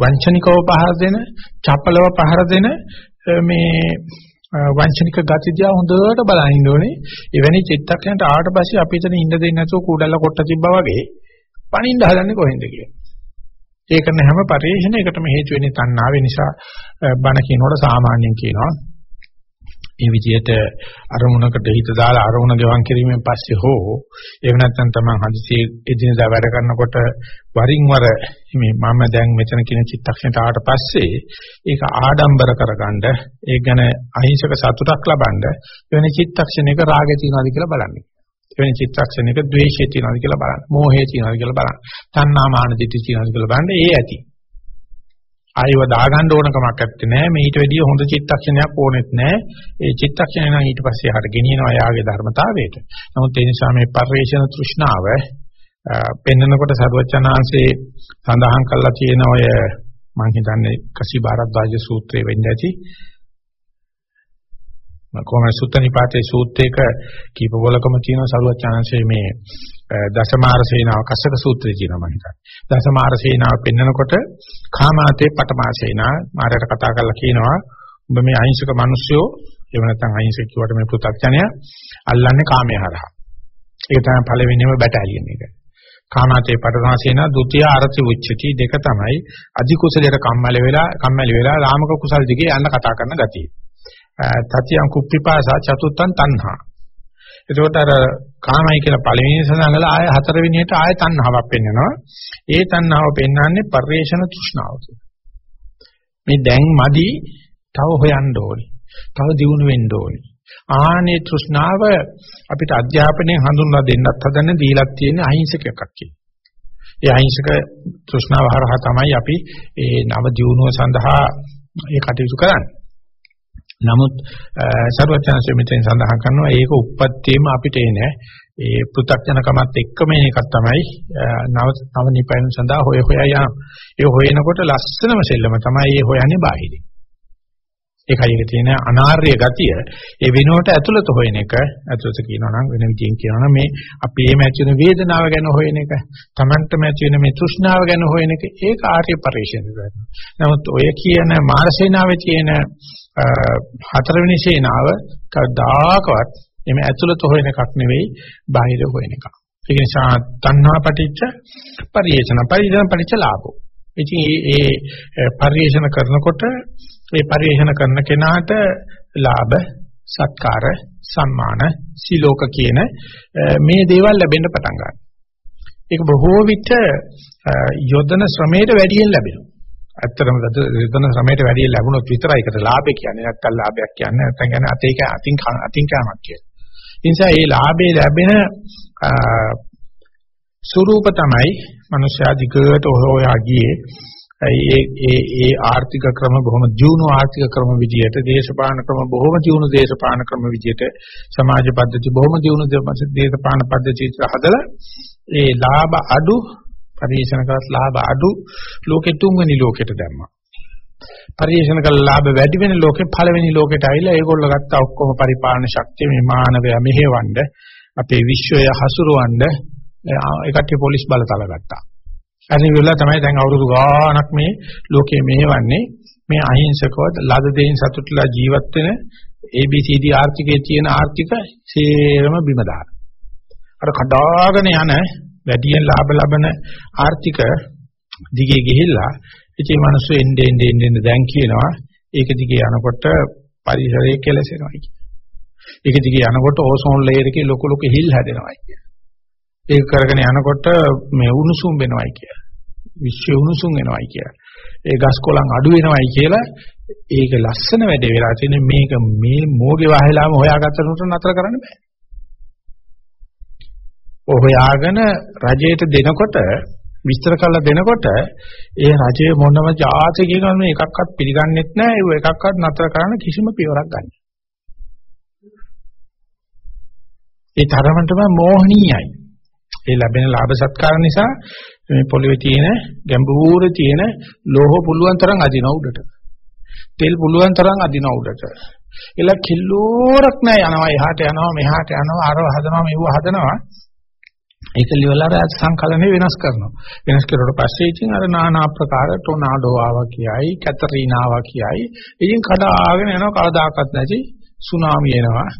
වංචනිකව පහර දෙන, චපලව පහර දෙන මේ වංචනික ගති දිහා හොඳට බලන් ඉන්න ඕනේ. එවැනි චිත්තක්ෂණයට ආවට පස්සේ අපි එතන ඉන්න දෙන්නේ නැතුව කුඩල්ල කොට තිබ්බා වගේ පණින්න හදන්නේ කොහෙන්ද කියලා. ඒ කරන හැම පරිශ්‍රණයකටම හේතු වෙන්නේ තණ්හාව නිසා බණ කියනකොට සාමාන්‍යයෙන් කියනවා මේ විදිහට අරමුණකට හිත දාලා අරමුණ ගෙවන් කිරීමෙන් පස්සේ හෝ එහෙම නැත්නම් තමයි හදිසියේ එදිනදා වැඩ කරනකොට වරින් වර මේ මම දැන් මෙතන කියන චිත්තක්ෂණයට ආවට පස්සේ ඒක ආඩම්බර කරගන්න ඒක ගැන අහිංසක සතුටක් ලබන්න වෙන චිත්තක්ෂණයක රාගය තියනවාද කියලා බලන්න. වෙන චිත්තක්ෂණයක ද්වේෂය තියනවාද කියලා බලන්න. මෝහය තියනවාද කියලා බලන්න. තණ්හාමාන දිටි තියනවාද කියලා බලන්න. ඒ ඇති. ආයව දාගන්න ඕන කමක් නැත්තේ නෑ. මේ ඊට වැඩිය හොඳ චිත්තක්ෂණයක් ඕනෙත් නෑ. ඒ චිත්තක්ෂණය නම් ඊට පස්සේ හට ගෙනියනවා යාගේ ධර්මතාවයට. නමුත් ඒ නිසා මේ පරිේශන තෘෂ්ණාව පෙන්නකොට සර්වචනාංශේ සඳහන් කරලා තියෙන ඔය මම හිතන්නේ කසි භාරද්වාජ සූත්‍රයේ වෙන්නේ ඇති. කොහොම සුත්ත නිපාතේ සූත්‍රයක කීප වලකම තියෙන සරුවචාන්සේ මේ දසමාර සේනාව කස්සක සූත්‍රය කියනවා මම හිතන්නේ. දසමාර සේනාව පෙන්නකොට කාමාතේ පටමා සේනා මාරයට කතා කරලා කියනවා ඔබ මේ අහිංසක මිනිස්සයෝ එහෙම නැත්නම් අහිංසක කියවට මේ පුතත්ඥය අල්ලන්නේ කාමයේ හරහා. ඒක තමයි පළවෙනිම බැටාලියන එක. කාමාතේ පටමා සේනා ဒုတိ ය අරති උච්චති දෙක තමයි අධි කුසලයට කම්මැලි වෙලා කම්මැලි වෙලා රාමක කුසල් දිගේ යන්න කතා කරන ගතිය. තතියං කුප්පිපාසා චතුත්තං තණ්හා. එතකොට අර කාමයි කියලා පළවෙනි සඳහන් කළා ආය හතරවෙනියට ආය තණ්හාවක් පෙන්වනවා. ඒ තණ්හාව පෙන්වන්නේ පරිේශන තෘෂ්ණාව මේ දැන් මදි තව හොයන්න ඕනේ. තව දියුණු වෙන්න ඕනේ. ආනේ තෘෂ්ණාව අපිට අධ්‍යාපනයේ හඳුන්වා දෙන්නත් හදන දීලක් තියෙන අහිංසක එකක් කියලා. ඒ අහිංසක තෘෂ්ණාව හරහා තමයි අපි ඒ නව දියුණුව සඳහා ඒ කටයුතු කරන්නේ. නමුත් ਸਰවඥාන්සේ මෙතෙන් සඳහන් කරනවා ඒක උප්පත්තියම අපිට එන්නේ ඒ පෘථග්ජනකමත් එක්කම එන එකක් තමයි නව නව නිපයන සඳහා හොය හොය යන. ඒ හොයනකොට ලස්සනම සෙල්ලම තමයි ඒ හොයන්නේ බාහිරින්. ඒකයි ඒක තියෙන අනාර්ය ගතිය. ඒ වෙනුවට ඇතුළත හොයන එක ඇතුළත කියනවා නම් වෙන විදිහෙන් කියනවා නම් මේ අපි එහෙම ඇති වෙන වේදනාව ගැන හොයන එක, Tamanටම ඇති වෙන මේ තෘෂ්ණාව ගැන හොයන එක ඒක ආර්ය පරිශ්‍රණය කරනවා. නමුත් ඔය කියන මානසේනාවේ තියෙන හතරවෙනි සේනාව කවදාකවත් එමෙ ඇතුළත හොයන එකක් නෙවෙයි බාහිර හොයන එකක්. ඒ නිසා තණ්හා පටිච්ච පරිේෂණ පරිේෂණ පටිච්ච ලාභෝ. ඉතින් මේ මේ පරිේෂණ කරනකොට මේ පරිේෂණ කරන කෙනාට ලාභ සත්කාර සම්මාන සිලෝක කියන මේ දේවල් ලැබෙන්න පටන් ගන්නවා. ඒක බොහෝ විට යොදන ශ්‍රමයට වැඩියෙන් ලැබෙනවා. ඇත්තටම යොදන ශ්‍රමයට වැඩියෙන් ලැබුණොත් විතරයි ඒකට ලාභය කියන්නේ නැත්නම් ලාභයක් කියන්නේ නැත්නම් කියන්නේ අතේක අතින් අතින් කෑමක් කියලා. ඒ නිසා මේ ලාභේ ලැබෙන ස්වરૂප තමයි මනුෂ්‍යයා දිගට හොයා ගියේ ඒ ඒ ඒ ආර්ථික ක්‍රම බොහොම දියුණු ආර්ථික ක්‍රම විදියට දේශපාලන ක්‍රම බොහොම දියුණු දේශපාලන ක්‍රම විදියට සමාජ පද්ධති බොහොම දියුණු දේශපාලන පද්ධති හදලා ඒ ලාභ අඩු පරිශන කරත් ලාභ අඩු ලෝකෙ තුන්වෙනි ලෝකෙට දැම්මා. පරිශන කළ ලාභ වැඩි වෙන ලෝකෙ පළවෙනි ලෝකෙට ඇවිල්ලා ඒගොල්ලෝ ගත්ත ඔක්කොම පරිපාලන ශක්තිය මේ මානවයා මෙහෙවන්න අපේ විශ්වය හසුරවන්න ඒකට පොලිස් බලතල ගත්තා. අනිත් වෙලාව තමයි දැන් අවුරුදු ගාණක් මේ ලෝකයේ මෙහෙවන්නේ මේ අහිංසකව ලද දෙයින් සතුටුලා ජීවත් වෙන ABCD ආර්ථිකයේ තියෙන ආර්ථික සේරම බිම දාන. අර කඩාගෙන යන වැඩියෙන් ලාභ ලබන ආර්ථික දිගේ ගිහිල්ලා ඉතින් මිනිස්සු එන්නේ එන්නේ එන්නේ දැන් කියනවා ඒක දිගේ යනකොට පරිසරය කෙලසෙනවා කියන. ඒක දිගේ යනකොට ඕසෝන් ලේයර් එකේ ලොකු ලොකු හිල් හැදෙනවා කියන. ඒක කරගෙන යනකොට මේ උණුසුම් වෙනවයි කියලා. විශ්ව උණුසුම් වෙනවයි කියලා. ඒ ගස් කොළන් අඩු වෙනවයි කියලා ඒක ලස්සන වැඩේ වෙලා තියෙන මේක මේ මෝගේ වහලාම හොයාගත්තනට නතර කරන්න බෑ. හොයාගෙන රජයට දෙනකොට විස්තර කරලා දෙනකොට ඒ රජයේ මොනම જાති කියනවා මේ එකක්වත් පිළිගන්නෙත් නැහැ ඒ එකක්වත් නතර කරන්න කිසිම පියවරක් ගන්න. ඒ තරමටම මෝහණීයයි. ඒ ලැබෙන ලාභ සත්කාර නිසා මේ පොළවේ තියෙන ගැඹුරු තියෙන ලෝහ පුළුවන් තරම් අදින උඩට. තෙල් පුළුවන් තරම් අදින උඩට. එල කිලෝරක් නෑ යනවා එහාට යනවා මෙහාට යනවා අරව හදනවා මෙව හදනවා. ඒක liවලා අර සංකලනේ වෙනස් කරනවා. වෙනස් කරුවට පස්සේ ඉතින් අර নানা ආකාර ටොනාඩෝ ආවා කියයි, කැතරීනා ආවා කියයි. ඉතින් කඩාගෙන යනවා කවදාකවත් නැති සුනාමි එනවා.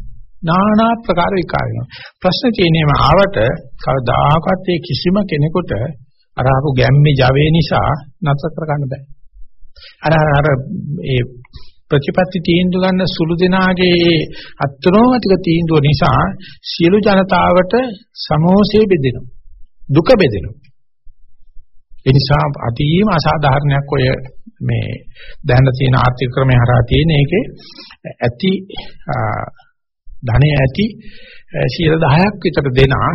নানা ප්‍රකාර විකාර වෙනවා. ප්‍රශ්න තියෙනේම ආවට කවදාකවත් ඒ කිසිම කෙනෙකුට අර ආපු ගැම්මේ Java නිසා නතර කරගන්න බෑ. අර අර ඒ ප්‍රතිපත්ති තීන්දුව ගන්න සුළු දෙනාගේ අත්නෝමතික තීන්දුව නිසා සියලු ජනතාවට සමෝසය බෙදෙනවා. දුක බෙදෙනවා. ඒ නිසා අතීම අසාධාරණයක් ඔය මේ දැනන තියෙන ආර්ථික ක්‍රමය හරහා තියෙන එකේ ඇති ධනෙ ඇති 10ක් විතර දෙනා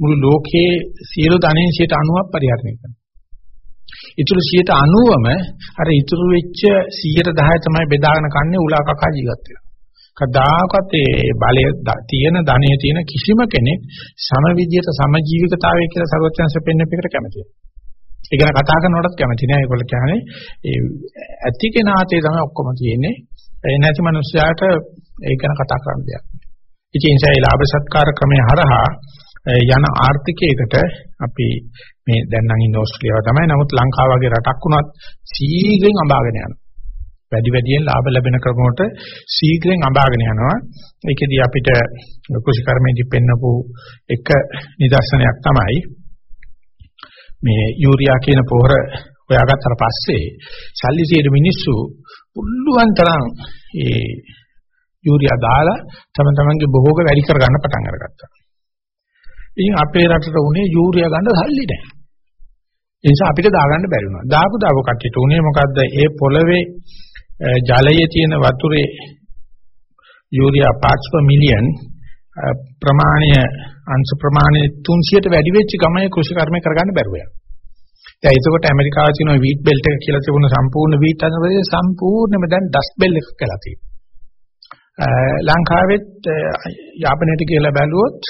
මුළු ලෝකයේ සියලු ධනෙන් 90ක් පරිහරණය කරනවා. ඊටු 90ම අර ඉතුරු වෙච්ච 110 තමයි බෙදාගෙන කන්නේ උලා කකා ජීවත් වෙනවා. කදාකත් ඒ බලය තියෙන ධනෙ තියෙන කිසිම කෙනෙක් සම විදියට සමජීවිකතාවය කියලා සර්වඥංශ පෙන්වපෙකට කැමතියි. ඒ ගැන කතා කරනකොටත් කැමති නෑ. ඒගොල්ලෝ කියන්නේ ඒ ඇති කෙනාතේ තමයි ඔක්කොම තියෙන්නේ. ඒ නැති මනුස්සයාට ඒක ගැන කතා කරන්න දෙයක්. ඉතින් ඒ නිසා ඒ ලාභ සත්කාර ක්‍රමය හරහා යන ආර්ථිකයකට අපි මේ දැන් නම් ඉන්නේ ඕස්ට්‍රේලියාව තමයි. නමුත් ලංකාව වගේ රටක් වුණත් සීඝ්‍රයෙන් අඹාගෙන යනවා. වැඩි වැඩියෙන් ලාභ ලැබෙන ක්‍රමවලට සීඝ්‍රයෙන් අඹාගෙන යනවා. ඒකෙදී අපිට කුෂිකර්මයේදී පෙන්නපු එක නිදර්ශනයක් තමයි මේ යූරියා කියන පොහොර හොයාගත්තට පස්සේ සල්ලි සියලු මිනිස්සු පුළුවන් තරම් ඒ යූරියා දාලා තම තමන්ගේ භෝග වැඩි කරගන්න පටන් අරගත්තා. ඉතින් අපේ රටට උනේ යූරියා ගන්න සල්ලි නැහැ. ඒ නිසා අපිට දාගන්න බැරි වුණා. දාපු දාපු කට්ටියට උනේ මොකද්ද? ඒ පොළවේ ජලයේ තියෙන වතුරේ යූරියා 5 per million ප්‍රමාණය අංශ ප්‍රමාණය 300ට වැඩි වෙච්ච ගමයි කෘෂි කර්මය කරගන්න බැරුව යනවා. දැන් එතකොට ඇමරිකාවේ තියෙන වීට් බෙල්ට් එක කියලා තිබුණ සම්පූර්ණ වීට් අනුරේ සම්පූර්ණයෙන්ම දැන් ඩස්ට් බෙල් එකක් කියලා තියෙනවා. ලංකාවෙත් යාපනයට කියලා බැලුවොත්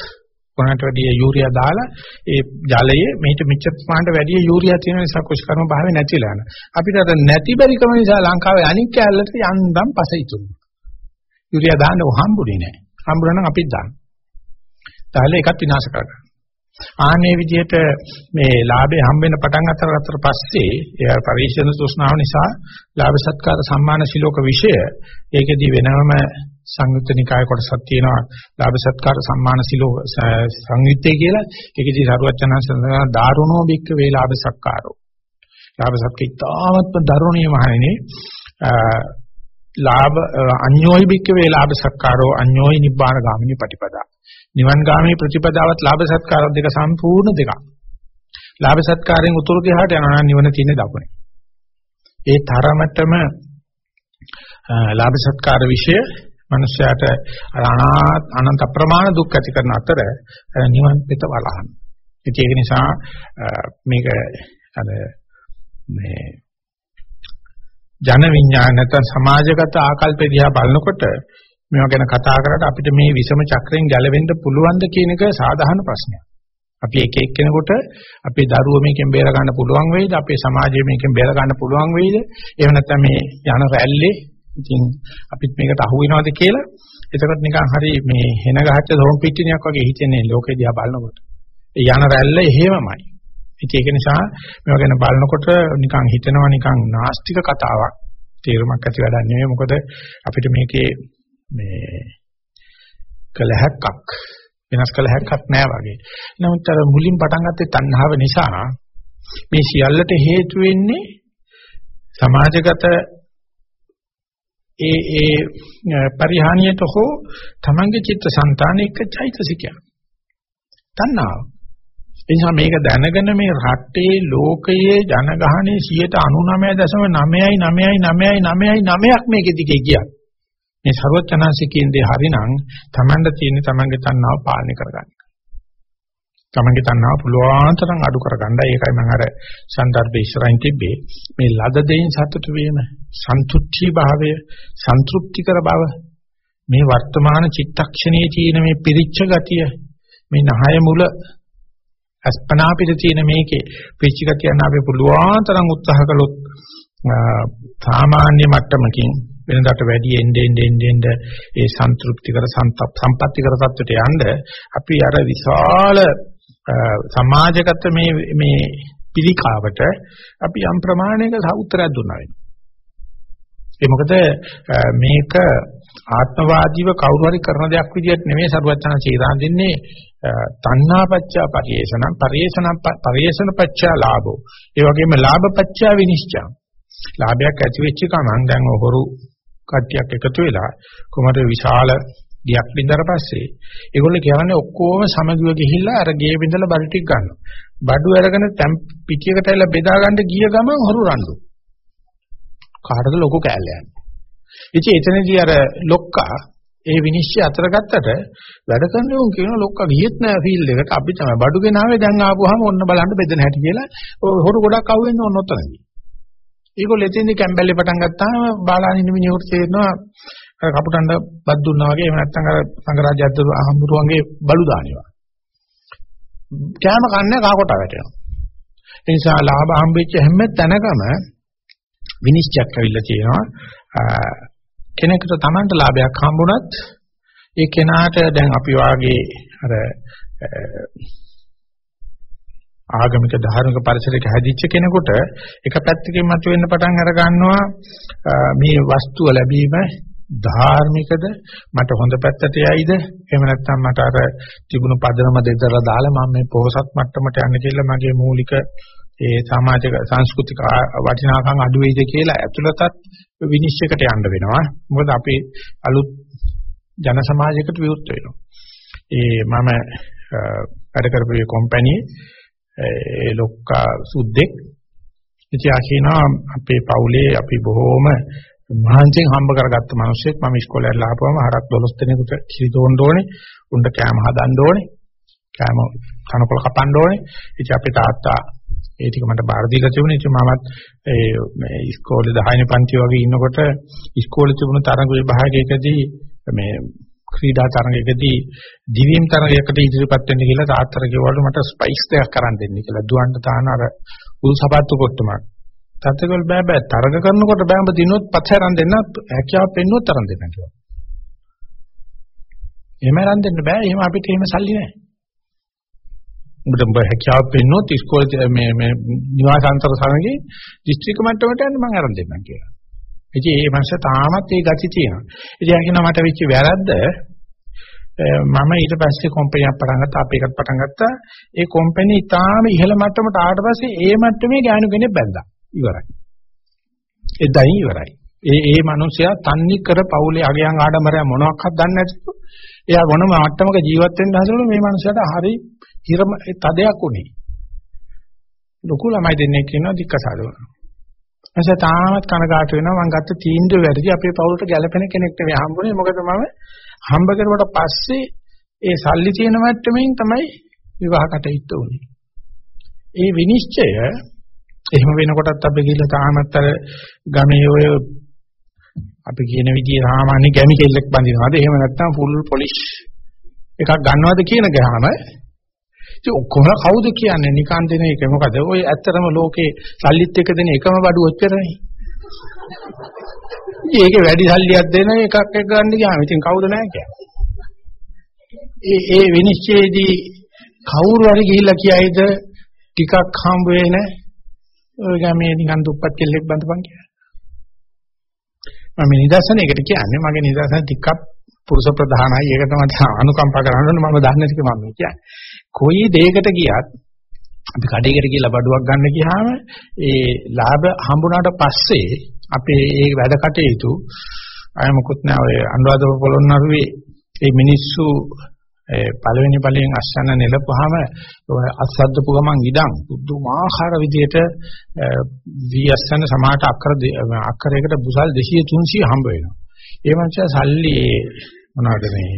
කොනකට වැඩිය යූරියා දාලා ඒ ජලයේ මේට මෙච්චර ප්‍රමාණයට වැඩිය යූරියා තියෙන නිසා කුෂ්කර්ම භාවය නැතිලා යනවා. අපිට අර නැති බැරිකම නිසා ලංකාවේ අනික් කැලලට යන්දම් පස ඉතුරු. යූරියා දාන්න හම්බුනේ නැහැ. හම්බුනා නම් අපිත් දාන්න. තාලේ එකත් විනාශ කරගන්න. ආන්නේ විදිහට මේ ලාභේ හම්බ වෙන පටන් අතර පස්සේ ඒ පරිශන තෘෂ්ණාව නිසා ලාභ සත්කාර සම්මාන සිලෝක විෂය ඒකෙදි වෙනම සංයුත්ත නිකාය කොටසක් තියෙනවා. ලාභ සත්කාර සම්මාන සිලෝ සංයුත්තේ කියලා. ඒකෙදි සරුවචනංශන දාරුණෝ බික්ක වේ ලාභ සත්කාරෝ. ලාභ සත්කේ තාමත්ම දරුණිය මහණෙනි. ලාභ අඤ්ඤෝයි බික්ක වේ ලාභ සත්කාරෝ අඤ්ඤෝයි නිබ්බාන ගාමිනී ප්‍රතිපදා. නිවන් ගාමී ප්‍රතිපදාවත් ලාභ සත්කාර දෙක සම්පූර්ණ දෙකක්. ලාභ සත්කාරයෙන් උතුරු දිහාට යනවා නම් නිවන තියෙන දකුණේ. ඒ තරමටම ලාභ සත්කාර વિશે මනුෂ්‍යයාට අනන්ත ප්‍රමාණ දුක් ඇති කරන අතර නිවන් පිට වලහන්. ඒක නිසා මේක අර මේ ජන විඥාන නැත්නම් සමාජගත ආකල්ප දිහා බලනකොට මේවා ගැන කතා කරලා අපිට මේ විසම චක්‍රයෙන් ගැලවෙන්න පුළුවන්ද කියන එක සාධාරණ ප්‍රශ්නයක්. අපි එක එක්කෙනෙකුට අපේ දරුවෝ මේකෙන් බේර ගන්න පුළුවන් වෙයිද? අපේ සමාජය මේකෙන් බේර ගන්න පුළුවන් වෙයිද? එහෙම නැත්නම් මේ යන රැල්ලේ ඉතින් අපිත් මේකට අහු වෙනවද කියලා එතකොට නිකන් හරි මේ හෙන ගහච්ච සෝම් පිටිනියක් වගේ හිතෙන්නේ ලෝකෙ දිහා බලනකොට. ඒ යන රැල්ල එහෙමමයි. ඉතින් ඒක නිසා මේවා ගැන බලනකොට නිකන් හිතෙනවා නිකන් නාස්තික කතාවක්. තේරුමක් ඇති වැඩක් නෙවෙයි. මොකද අපිට මේකේ මේ කළ හැක්කක් වෙනස් කළ හැක්කක් නෑ වගේ. නමුත් අර මුලින් පටන් ගත්තේ තණ්හාව නිසා මේ සියල්ලට හේතු වෙන්නේ සමාජගත ඒ ඒ පරිහානියට හෝ තමන්ගේ චිත්තසංතාන එක චෛතසිකය. තණ්හාව. එනිසා මේක දැනගෙන මේ රටේ ලෝකයේ ජනගහනයේ 99.9999999ක් මේකෙ දිගේ ගියා. මේ ਸਰවචනංශිකයෙන් දේ හරිනම් Tamanda තියෙන Tamange තණ්හාව පාලනය කරගන්න. Tamange තණ්හාව පුළුවන් තරම් අඩු කරගන්න. ඒකයි මම අර සන්දර්භය ඉස්සරහින් තිබ්බේ. මේ ලද දෙයින් සතුට වීම, සන්තුෂ්ටි භාවය, සන්තුෂ්ටිකර බව මේ වර්තමාන චිත්තක්ෂණයේ තියෙන මේ පිරිච්ච ගතිය, මේ නහය මුල අස්පනා පිට තියෙන මේකේ පිරිච්ච ගතිය යන අපි පුළුවන් තරම් උත්සාහ කළොත් සාමාන්‍ය මට්ටමකින් වෙනදාට වැඩි එන්නේ එන්නේ එන්නේ ඒ සන්තුෂ්ටිකර සම්පත්‍තිකර තත්වයට යන්න අපි අර විශාල සමාජගත මේ මේ පිළිකාවට අපි යම් ප්‍රමාණයක උත්තරයක් දුන්නා වෙනවා. ඒ මොකද මේක ආත්මවාදීව කවුරු හරි කරන දෙයක් විදිහට නෙමෙයි සරුවචන චේතන දෙන්නේ. තණ්හාපච්චා පරිේෂණ පරිේෂණ පරිේෂණ පච්චා ලාභෝ. ඒ වගේම ලාභ පච්චා විනිශ්චය. ලාභයක් ඇති වෙච්ච ගමන් දැන් හොරු කට්ටියක් එකතු වෙලා කොහමද විශාල ගියක් බින්දර පස්සේ ඒගොල්ලෝ කියන්නේ ඔක්කොම සමගිව ගිහිල්ලා අර ගේ බින්දලා බඩු ටික ගන්නවා. බඩු අරගෙන තැම් පිටියකට ඇවිල්ලා බෙදා ගන්න ගිය ගමන් හොරු රණ්ඩු. කාටද ලොකු කෑල්ල යන්නේ. ඉතින් එතනදී අර ලොක්කා ඒ විනිශ්චය අතර ගත්තට වැඩ කරන උන් කියන ලොක්කා ගියෙත් නෑ ෆීල්ඩ් එකට අපි තමයි බඩු ගෙනාවේ දැන් ආපුවාම ඔන්න බලන්න බෙදෙන හැටි කියලා හොරු ගොඩක් අහුවෙන්නේ ඔන්න ඔතනදී. ඒගොල්ලෝ එතෙන්දි කැම්බැල්ලේ පටන් ගත්තාම බාලානින්න මිනිහුට තේරෙනවා අර කපුටන්ඩ බත් දුන්නා වගේ එහෙම නැත්නම් අර සංගරාජ්‍ය අද්දරු අහඹුරුවන්ගේ බලු දානවා. කෑම කන්නේ කා කොට වැටෙනවා. ඒ නිසා ලාභ හම්බෙච්ච හැම තැනකම විනිශ්චයක් ඇවිල්ලා තියෙනවා. කෙනෙකුට Tamanට ලාභයක් හම්බුණත් ඒ කෙනාට දැන් අපි වාගේ අර ආගමික ධාර්මික පරිසරයක හැදිච්ච කෙනෙකුට එක පැත්තකින් මතුවෙන්න පටන් අර ගන්නවා මේ වස්තුව ලැබීම ධාර්මිකද? මට හොඳ පැත්තට යයිද? එහෙම නැත්නම් මට අර තිබුණු පදනම දෙදරලා දාලා මම මේ පොහසත් මට්ටමට යන්න කියලා මගේ මූලික ඒ සමාජික සංස්කෘතික වටිනාකම් අඩු වෙයිද කියලා ඇතුළතත් විනිශ්චයකට යන්න වෙනවා. මොකද අපි අලුත් ජන සමාජයකට විවෘත වෙනවා. ඒ මම වැඩ කරපු කම්පැනි ඒ ලොක්කා සුද්දෙක්. ඉතින් ආකිනා අපේ පවුලේ අපි බොහොම මහන්සියෙන් හම්බ කරගත්ත මිනිස්සෙක් මම ඉස්කෝලේ යලා ආපුවම හරක් 12 දෙනෙකුට කිරි දෝන්න ඕනේ උණ්ඩ කෑම හදන්න ඕනේ කෑම කනකොල කපන්න ඕනේ ඉතින් අපේ තාත්තා ඒ ටික මට බාර දීලා තිබුණේ ඉතින් මමත් ඒ මේ ඉස්කෝලේ 10 වෙනි පන්ති වගේ ඉන්නකොට ඉස්කෝලේ තිබුණු තරඟ විභාගයකදී මේ ක්‍රීඩා තරඟයකදී දිවීම් තරඟයකට ඉදිරිපත් වෙන්න කියලා තාත්තර කිව්වලු මට ස්පයිස් දෙකක් කරන් දෙන්න කියලා. දුවන්න තාන අර උල් සපත්තු කොට්ටමක්. තාත්තකල් බෑ බෑ තරඟ කරනකොට බෑඹ දිනොත් පස්සරන් දෙන්න හැකියාව පෙන්නුවත් තරම් දෙන්න කිව්වා. එහෙම රන් දෙන්න බෑ. එහෙම අපිට එහෙම සල්ලි නැහැ. උඹට උඹ හැකියාව පෙන්නුවොත් ඉස්කෝලේ මේ මේ නිවාසාන්තර සමගී දිස්ත්‍රික්ක මට්ටමට යන්න මම අරන් දෙන්නම් කියලා. ඉතින් මේ මාස තාමත් ඒ ගති තියෙනවා. ඉතින් අකින මට වෙච්ච වැරද්ද මම ඊට පස්සේ කම්පැනි එකක් පටන් ගත්තා අපි එකක් පටන් ගත්තා ඒ කම්පැනි ඊටාම ඉහළ මට්ටමට ආවට පස්සේ ඒ මට්ටමේ ගෑනු කෙනෙක් බැඳා ඉවරයි. එදයි ඉවරයි. ඒ ඒ මිනිසයා තන්නේ කර පවුලේ අගයන් ආඩම්බරය මොනවාක්වත් දන්නේ නැතිව එයා මොන මට්ටමක ජීවත් වෙන්න හදනවද මේ මිනිසයාට හරි හිරම තදයක් උනේ. ලොකු ළමයි දෙන්නෙක් ඉන්නවා දික්කසාදවන එනිසා තාමත් කනගාටු වෙනවා. මම ගත්ත තීන්දුව වැරදි අපේ පවුලට ගැළපෙන කෙනෙක් නෙවෙයි හම්බුනේ. මොකද මම හම්බ කරුවට පස්සේ ඒ සල්ලි තියෙන මට්ටමින් තමයි විවාහ කටයුත්ත උනේ. ඒ විනිශ්චය එහෙම වෙනකොටත් අපි ගිහලා තාමත් අර ගමේ ඔය අපි කියන විදිහේ සාමාන්‍ය ගැමි කෙල්ලෙක් බඳිනවාද? එහෙම නැත්නම් ෆුල් පොලිෂ් එකක් ගන්නවද කියන ගහම? ඉතින් ඔක්කොම කවුද කියන්නේ? නිකන් දෙන එක මොකද? ඔය ඇත්තටම ලෝකේ සල්ලිත් එක දෙන එකම බඩු ඔච්චරනේ ඒකේ වැඩි සල්ලියක් දෙන එකක් එක ගන්න ගියාම ඉතින් කවුද නැහැ කියන්නේ. ඒ ඒ විනිශ්චයේදී කවුරු හරි ගිහිල්ලා කියයිද? ටිකක් හම්බ වෙන ඔය ගමේ නිකන් දුප්පත් කෙල්ලෙක් බඳපන් කියලා. මම නිදර්ශනයකට කියන්නේ මගේ නිදර්ශන ටිකක් පුරුෂ ප්‍රධානයි ඒක තමයි අනුකම්පා කරන්න ඕනේ මම දන්නේ ටික මම කියන්නේ. කොයි දෙයකට ගියත් අපි කඩේකට ගිහලා බඩුවක් ගන්න ගියාම ඒ ලාභ හම්බුනාට පස්සේ අපේ ඒ වැඩ කටයුතු අය මොකුත් නෑ ඔය අනුරාධපුර පොළොන්නරුවේ මේ මිනිස්සු පළවෙනි ඵලයෙන් අස්සන්න නෙලපුවාම අස්සද්දපු ගමන් ඉඩම් පුදුමාකාර විදියට වී අස්සන්න සමාට අක්කර අක්කරයකට බුසල් 200 300 හම්බ වෙනවා. ඒ මනුස්සයා සල්ලි මොනවද මේ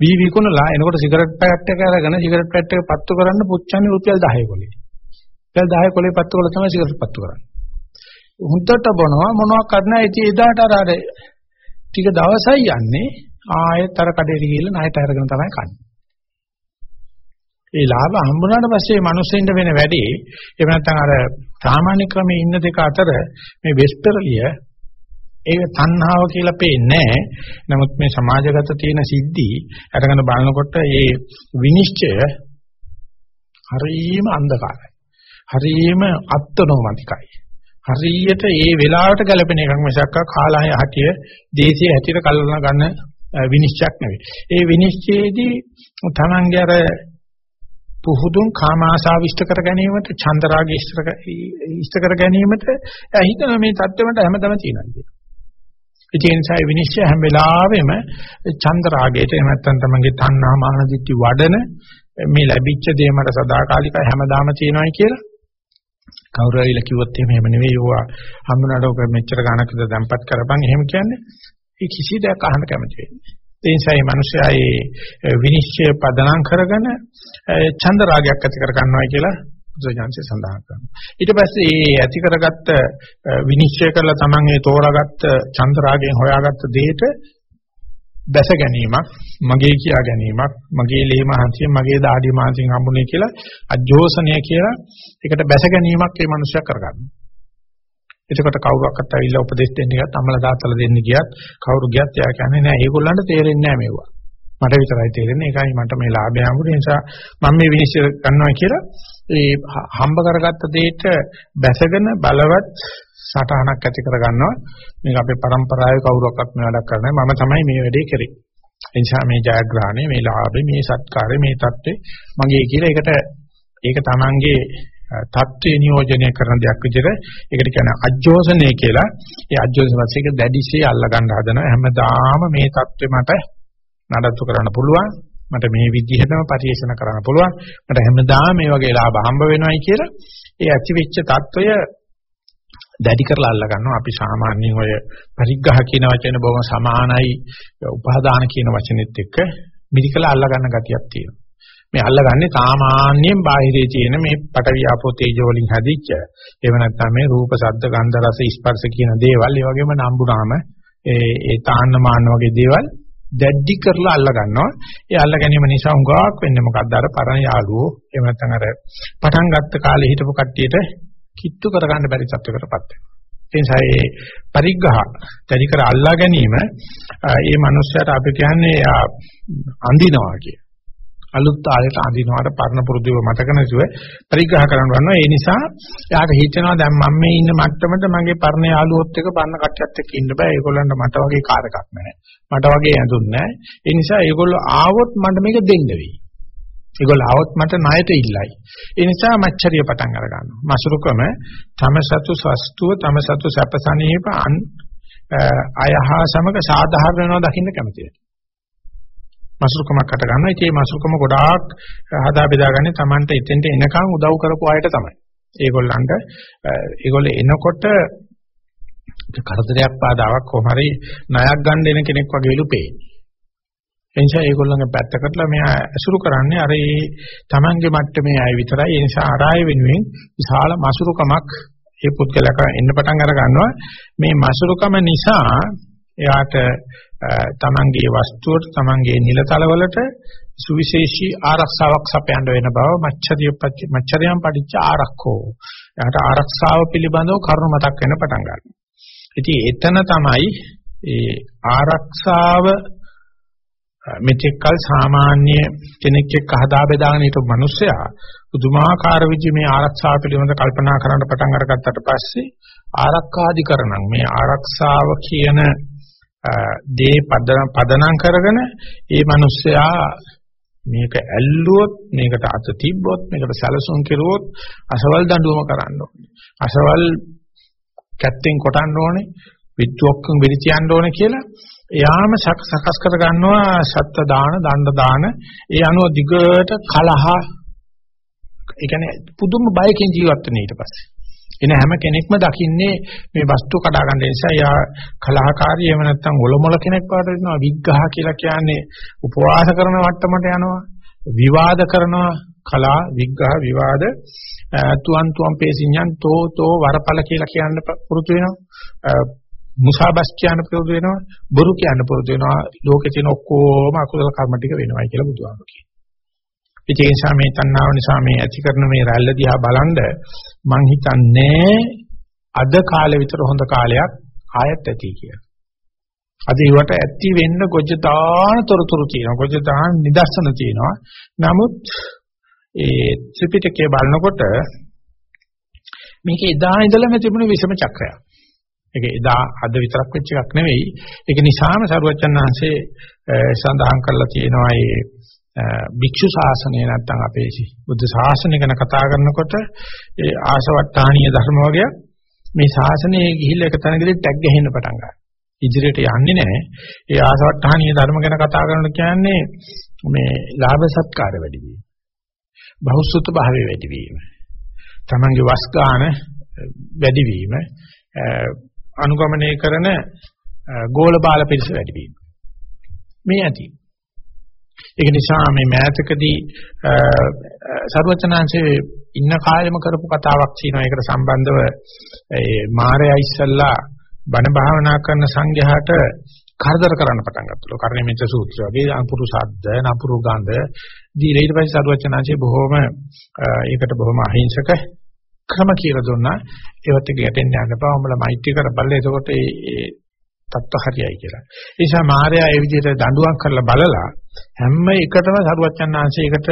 වී විකුණලා එනකොට සිගරට් පැකට් එක අරගෙන සිගරට් පැකට් එක පත්තු කරන්න පුච්චන්නේ රුපියල් 10 කොලේ. රුපියල් 10 කොලේ පත්තු කරලා තමයි සිගරට් පත්තු කරන්නේ. හුද්දට බොනවා මොනවක් කරනා ඉතින් එදාට අර අර ටික දවසයි යන්නේ ආයෙත් අර කඩේට ගිහිල්ලා ණයට අරගෙන තමයි කන්නේ. ඒ ලාභ හම්බුනාට පස්සේ මිනිස්සුන්ට වෙන වැඩේ එහෙම නැත්නම් අර සාමාන්‍ය ක්‍රමයේ ඉන්න දෙක අතර මේ වෙස්පරලිය ඒක තණ්හාව කියලා පේන්නේ නමුත් මේ සමාජගත තියෙන සිද්ධි අරගෙන බලනකොට ඒ විනිශ්චය හරීම අන්ධකාරයි. හරීම අත්නොමතිකයි. හරියට ඒ වෙලාවට ගැලපෙන එකක් මිසක් කාලය හටිය දේශයේ හැටියට කල්පනා ගන්න විනිශ්චයක් නෙවෙයි. ඒ විනිශ්චයේදී තමන්ගේ අර පුහුදුන් කාම ආශාවිෂ්ඨ කර ගැනීමට චන්දරාගය ඉෂ්ඨ කර ගැනීමට හිතන මේ தත්වෙමට හැමදම තියෙනවා කියන. ඒ නිසා ඒ විනිශ්චය හැම වෙලාවෙම චන්දරාගයට එහෙම නැත්නම් තමන්ගේ තණ්හා මාන දිට්ඨි වඩන මේ ලැබිච්ච දේ මට සදාකාලිකයි හැමදාම තියෙනවායි කියලා කවුරු හරි කිව්වොත් එහෙම නෙවෙයි ඕවා හම්බුනාට ඔක මෙච්චර ගණකද දැම්පත් කරපන් එහෙම කියන්නේ ඒ කිසි දෙයක් අහන්න කැමති වෙන්නේ. ඒ නිසා මේ මිනිස්සයා මේ විනිශ්චය පදනම් කරගෙන ඡන්ද රාගයක් ඇති කර ගන්නවා කියලා බුදුජානකේ සඳහන් කරනවා. ඊට පස්සේ මේ ඇති කරගත්ත විනිශ්චය කරලා Taman ඒ තෝරාගත්ත ඡන්ද රාගයෙන් හොයාගත්ත දෙයට දැස ගැනීමක් මගේ කියා ගැනීමක් මගේ ලේ මහන්සිය මගේ දාඩි මහන්සියෙන් හම්බුනේ කියලා අජෝසනය කියලා ඒකට බැස ගැනීමක් මේ මිනිස්සයා කරගන්නවා. එතකොට කවුරක්වත් ඇවිල්ලා උපදෙස් දෙන්න ගියත් අම්මලා තාත්තලා දෙන්න ගියත් කවුරු ගියත් එයා කියන්නේ නෑ ඒගොල්ලන්ට තේරෙන්නේ නෑ මේවා. මට විතරයි තේරෙන්නේ. ඒකයි මට මේ ලාභය හම්බුනේ. ඒ නිසා මම මේ විනිශ්චය ගන්නවා කියලා ඒ හම්බ කරගත්ත දෙයට බැසගෙන බලවත් සටහනක් ඇති කරගන්නවා. මේක අපේ પરම්පරාවේ කවුරක්වත් මේ වැඩක් කරන්නේ මම තමයි මේ වැඩේ කරේ. ඒ නිසා මේ ජයග්‍රහණය, මේ ලාභය, මේ සත්කාරය, මේ தත්ත්වය මගේ කියලා ඒකට ඒක තමන්ගේ තත්ත්වේ නියෝජනය කරන දෙයක් විදිහට ඒකට කියන්නේ අජෝසනය කියලා. ඒ අජෝසනස් එක දැඩිශේ අල්ල ගන්න හදනවා. හැමදාම මේ தත්ත්වේ මට නඩත්තු කරන්න පුළුවන්. මට මේ විදිහටම පරිශන කරන්න පුළුවන්. මට හැමදාම මේ වගේ ලාභ හම්බ වෙනවයි කියලා. ඒ ඇති වෙච්ච தত্ত্বය දැඩි කරලා අල්ල ගන්නවා අපි සාමාන්‍යයෙන් ඔය පරිග්‍රහ කියන වචනේ බොහොම සමානයි උපාදාන කියන වචනේත් එක්ක මිරිකලා අල්ල ගන්න ගතියක් තියෙනවා මේ අල්ලගන්නේ සාමාන්‍යයෙන් බාහිරේ තියෙන මේ පටවි ආපෝ තේජෝ වලින් හැදිච්ච එහෙම නැත්නම් මේ රූප ශබ්ද ගන්ධ රස ස්පර්ශ කියන දේවල් ඒ වගේම නම්බුනාම ඒ ඒ තාන්න මාන්න වගේ දේවල් දැඩි කරලා අල්ල ගන්නවා. ඒ අල්ල ගැනීම නිසා හුඟක් වෙන්නේ මොකක්ද අර පරණ යාළුවෝ එහෙම නැත්නම් අර පටන් ගත්ත කාලේ හිටපු කට්ටියට කිට්ටු කරගන්න බැරි තත්යකටපත් වෙනවා. ඒ නිසා මේ පරිග්‍රහ දැඩි කර අල්ලා ගැනීම මේ මනුස්සයාට අපි කියන්නේ අඳිනවා කිය. අලුත් තාලෙට අඳිනවාට පරණ පුරුදුව මතක නැතුව පරිග්‍රහ කරන්න ගන්නවා. ඒ නිසා යාට හිතෙනවා දැන් මම මේ ඉන්න මට්ටමට මගේ පරණ යාළුවොත් එක්ක පරණ කට්ටියත් එක්ක ඉන්න බෑ. ඒගොල්ලන්ට මට වගේ කාර් එකක් නැහැ. මට වගේ ඇඳුම් නැහැ. ඒ නිසා ඒගොල්ලෝ ආවොත් මට මේක දෙන්න වෙයි. ඒගොල්ලෝ ආවොත් මට ණයට ඉල්ලයි. ඒ නිසා මච්චරිය පටන් අර ගන්නවා. මසුරුකම තම සතු සස්තුව තම සතු සැපසනීප අයහා සමග සාධාරණ වෙනවා දකින්න කැමතියි. මසුරුකමක් අට ගන්නවා. ඉතින් මේ මසුරුකම ගොඩාක් හදා බෙදාගන්නේ Tamanට එතෙන්ට එනකන් උදව් කරපු අයට තමයි. ඒගොල්ලන්ට ඒගොල්ලෝ එනකොට කරදරයක් පාදාවක් කොහොම හරි ණයක් ගන්න එන කෙනෙක් වගේලු පේන්නේ. එනිසා ඒගොල්ලන්ගේ පැත්තකටලා මෙයා ඇසුරු කරන්නේ අර ඒ Tamange මට්ටමේ අය විතරයි. ඒ නිසා අරාය වෙනුවෙන් විශාල මසුරුකමක් ඒ පුද්ගලයාට එන්න පටන් අර ගන්නවා. මේ මසුරුකම නිසා එයාට තමන්ගේ වස්තුවට තමන්ගේ නිලතලවලට සුවිශේෂී ආරක්ෂාවක් සපයන්න වෙන බව මච්චරිය මච්චරියම් පටිච්ච ආරක්ෂෝ. එයාට ආරක්ෂාව පිළිබඳව කරුණු මතක් වෙන පටන් ගන්නවා. ඉතින් එතන තමයි ඒ ආරක්ෂාව මෙතෙක්කල් සාමාන්‍ය කෙනෙක් එක්ක හදා බෙදාගෙන හිටපු මිනිස්සයා පුදුමාකාර විදිහේ මේ ආරක්ෂාව පිළිබඳ කල්පනා කරන්න පටන් අරගත්තට පස්සේ ආරක්ෂාධිකරණම් මේ ආරක්ෂාව කියන දේ පදනම් කරගෙන ඒ මිනිස්සයා මේක ඇල්ලුවොත් මේකට අත තිබ්බොත් මේකට සැලසුම් කෙරුවොත් අසවල් දඬුවම කරන්න ඕනේ. අසවල් කැත්තෙන් කොටන්න ඕනේ විත්තු ඔක්කොම වෙලිතියන්න ඕනේ කියලා එයාම සකස් කර ගන්නවා සත්ත්ව දාන දණ්ඩ දාන. ඒ අනුව දිගට කලහ ඒ කියන්නේ පුදුම බයකින් ජීවත් වෙන ඊට පස්සේ. එන හැම කෙනෙක්ම දකින්නේ මේ වස්තු කඩා ගන්න නිසා යා කලහකාරී එහෙම නැත්නම් ඔලොමොල කෙනෙක් වාට වෙනවා විග්ඝහ කියලා කියන්නේ උපවාස කරන මට්ටමට යනවා විවාද කරනවා කලා විග්ඝහ විවාද තුවන් තුවන් පේසින්යන් තෝ තෝ වරපල කියලා කියන්න පුරුදු වෙනවා මුසාබස් කියන පුරුදු වෙනවා බොරු කියන පුරුදු වෙනවා ලෝකේ තියෙන ඔක්කොම අකුසල කර්ම ටික වෙනවයි කියලා බුදුහාමුදුරුවෝ කියනවා. ඒ නිසා මේ තණ්හාව නිසා මේ ඇති කරන මේ රැල්ල දිහා බලනද මං හිතන්නේ අද කාලේ විතර හොඳ කාලයක් ආයත් ඇති කියලා. අද ඒවට ඇති වෙන්න ගොජ දාන තොරතුරු තියෙනවා. ගොජ දාන නිදර්ශන තියෙනවා. නමුත් ඒ ත්‍රිපිටකය බලනකොට මේක එදා ඉඳලම තිබුණු විසම චක්‍රයක්. ඒක එදා අද විතරක් වෙච්ච එකක් නෙවෙයි. ඒක නිසාම සරුවච්චන් වහන්සේ සඳහන් කරලා තියෙනවා මේ භික්ෂු ශාසනය නැත්තම් අපේ බුද්ධ ශාසනය ගැන කතා කරනකොට ඒ ආසවට්ටානීය ධර්ම වගේ මේ ශාසනයේ ගිහිල්ලා එක තැනකදී ටැග් ගහන්න පටන් ගන්නවා. ඉදිරියට යන්නේ නැහැ. ඒ ආසවට්ටානීය ධර්ම ගැන කතා කරනකොට කියන්නේ මේ ලාභ සත්කාර වැඩි වීම. බහුසුත භාවය වැඩි වීම. තමන්ගේ වස් ගන්න වැඩි වීම අනුගමනය කරන ගෝල බාල පිරිස වැඩි වීම. මේ ඇති. ඒක නිසා මේ මෑතකදී සර්වචනාංශයේ ඉන්න කාලෙම කරපු කතාවක් තියෙනවා ඒකට සම්බන්ධව ඒ මාරයා ඉස්සල්ලා බණ භාවනා කරන සංඝයාට කරදර කරන්න පටන් ගත්තලු. කර්ණිමෙච්ච සූත්‍රය වගේ අනුපුරු සද්ද, නපුරු ගඳ දීලා ඊට පස්සේ සර්වචනාංශයේ බොහොම ඒකට බොහොම අහිංසක ක්‍රම කියලා දුන්නා. ඒවත් එක යටෙන් යන්න බෑ. උඹලා මෛත්‍රී කර බලලා එතකොට ඒ තත්ත්ව හරියයි කියලා. ඒ නිසා මාර්යා ඒ විදිහට දඬුවම් කරලා බලලා හැම එකටම සරුවච්චන්හන්සේකට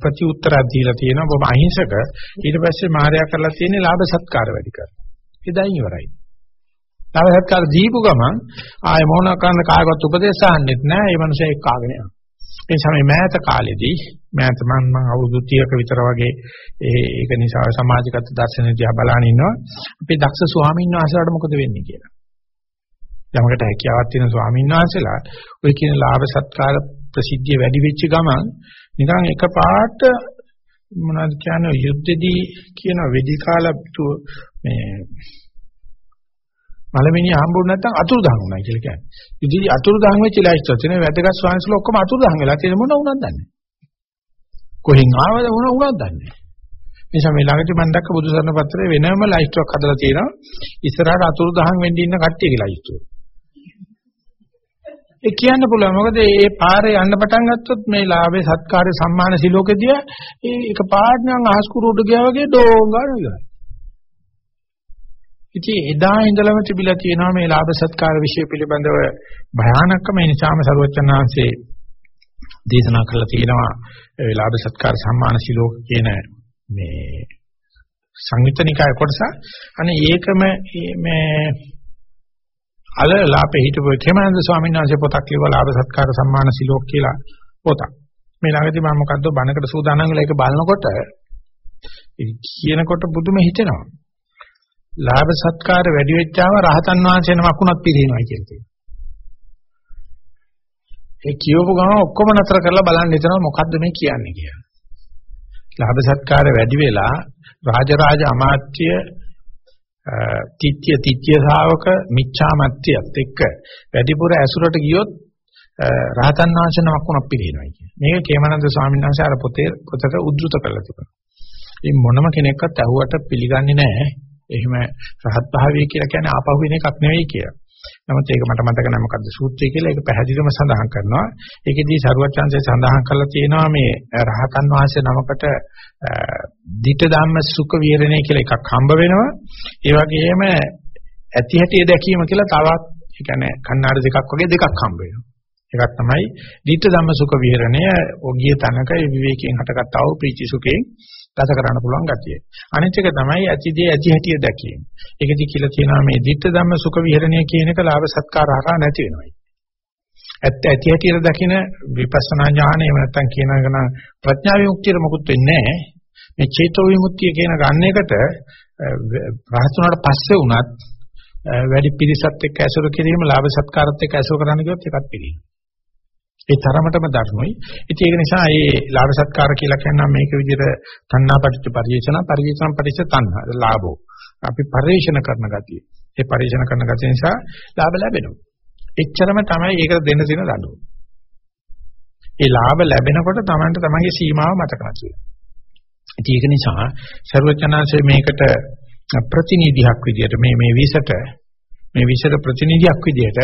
ප්‍රති උත්තරයක් දීලා තියෙනවා. බොහොම අහිංසක. ඊට පස්සේ මාර්යා කරලා තියෙන්නේ ලාභ සත්කාර වැඩි කරනවා. එදායින් ඉවරයි. ලාභ සත්කාර දීපු ගමන් ආය මොන කරන කායවත් උපදේශ ආන්නෙත් නෑ. ඒ මනුස්සයා එක්කාගෙන යනවා. ඒ නිසා මේ මෑත කාලෙදී මෑත මම මම අවුරුදු 30ක විතර වගේ ඒක නිසා සමාජගත දර්ශන දිහා බලන ඉන්නවා. අපේ දක්ෂ ස්වාමීන් වහන්සේලාට මොකද වෙන්නේ කියලා. යමකට හැකියාවක් තියෙන ස්වාමීන් වහන්සේලා ඔය කියන ලාභ සත්කාර ප්‍රසිද්ධිය වැඩි වෙච්ච ගමන් නිකන් එකපාරට මොනවද කියන්නේ යුද්ධෙදී කියන වෙදිකාල මේ මලමිනිය හම්බුනේ නැත්නම් අතුරුදහන් වුණා කියලා කියන්නේ. ඉතින් අතුරුදහන් වෙච්ච ලයිස්ට් තියෙන වැදගත් ස්වාමීන්සලා ඔක්කොම අතුරුදහන් වෙලා තියෙන මොන වුණත් දන්නේ. කොහෙන් ආවද මොන වුණත් දන්නේ. නිසා මේ ළඟදී මම දැක්ක බුදුසරණ පත්‍රයේ වෙනම ලයිස්ට් එකක් හදලා තියෙනවා. ඉස්සරහට අතුරුදහන් වෙන්න ඉන්න කට්ටියගේ ලයිස්ට් එක. ඒ කියන්න පුළුවන්. මොකද මේ පාරේ යන්න පටන් ගත්තොත් මේ ලාභේ සත්කාරය සම්මාන සිලෝකෙදිය ඒක පාඩනම් අහස් කුරුට ගියා වගේ ඩෝංගාන ඉවරයි. ඉතින් එදා ඉඳලම තිබිලා තියෙනවා මේ ලාභ සත්කාර વિષය පිළිබඳව භයානකම ඒ නිසාම සරුවචනාංශේ දේශනා කරලා තියෙනවා ඒ ලාභ සත්කාර සම්මාන සිලෝක කියන මේ සංයුතනිකාය කොටස අනේ ඒකම මේ අලලාපේ හිටපු ඛේමානන්ද ස්වාමීන් වහන්සේ පොතක් ලියවලා ලාභ සත්කාර සම්මාන සිලෝක කියලා පොතක් මේ ළඟදී මම මොකද්ද බණකට සූදානම් වෙලා ඒක බලනකොට කියනකොට බුදුම හිතෙනවා ලාභ සත්කාර වැඩි වෙච්චාම රහතන් වහන්සේ නමක් උනත් පිළිනවා කියලා තියෙනවා. ඒ කියවපු ගම ඔක්කොම නතර කරලා බලන්න හිතනවා මොකද්ද මේ කියන්නේ කියලා. ලාභ සත්කාර වැඩි වෙලා රාජරාජ අමාත්‍ය තිත්‍ය තිත්‍ය ශාවක මිච්ඡාමත්‍යත් එක්ක වැඩිපුර ඇසුරට ගියොත් රහතන් වහන්සේ නමක් උනත් පිළිනවා කියන්නේ. මේක කේමනන්ද ස්වාමීන් වහන්සේ අර පොතේ පොතට උද්දෘත කරලා තිබුණා. මේ මොනම කෙනෙක්වත් ඇහුවට පිළිගන්නේ නැහැ. එහෙම රහත් භාවය කියලා කියන්නේ ආපහු වෙන එකක් නෙවෙයි කියලා. නමුත් ඒක මට මතක නැහැ මොකද්ද සූත්‍රය කියලා ඒක පැහැදිලිවම සඳහන් කරනවා. ඒකෙදී සරුවචාන්සේ සඳහන් කරලා තියෙනවා මේ රහතන් වහන්සේ නමකට ditta ධම්ම සුඛ විහරණය කියලා එකක් හම්බ වෙනවා. ඒ වගේම ඇති හැටි දැකීම කියලා තවත් ඒ කියන්නේ කන්නාඩි දෙකක් වගේ දෙකක් හම්බ වෙනවා. එකක් තමයි ditta ධම්ම සුඛ විහරණය ඔගිය තනක විවේකයෙන් හටගත්තා වූ ප්‍රීති සුඛයෙන් ගත කරන්න පුළුවන් ගතිය. අනිත් එක තමයි ඇතිදී ඇති හැටිය දැකීම. ඒකෙදි කියලා තියෙනවා මේ ditta ධම්ම සුඛ විහරණය කියන එක ලාභ සත්කාර හරහා නැති වෙනවා. ඇත්ත ඇති හැටියට දකින විපස්සනා ඥාන එහෙම නැත්නම් කියනකන ප්‍රඥා විමුක්තියට මොකුත් වෙන්නේ නැහැ. මේ චේතෝ විමුක්තිය කියන ගන්න එකට රහතුනාට පස්සේ වුණත් වැඩි පිරිසත් එක්ක ඇසුරු කිරීම ලාභ සත්කාරත් එක්ක ඇසුරු කරන්න ගියොත් එකක් පිළිගන්න. ඒ තරමටම ධර්මයි. ඉතින් ඒක නිසා මේ ලාභ සත්කාර කියලා කියනවා මේක විදිහට තණ්හා පටිච්ච පරිේෂණ පරිේෂණ පටිච්ච තණ්හා ලාභෝ. අපි පරිේෂණ කරන ගතිය. ඒ පරිේෂණ කරන ගතිය නිසා ලාභ ලැබෙනවා. එච්චරම තමයි ඒකට දෙන්න තියෙන දඬුවම. ඒ ලාභ ලැබෙනකොට Tamanට තමන්ගේ සීමාව මතක නැති වෙනවා. ඉතින් ඒක නිසා ਸਰවචනාංශයේ මේකට ප්‍රතිනිධියක් විදියට මේ මේ විසට මේ විෂර ප්‍රතිනිධියක් විදිහට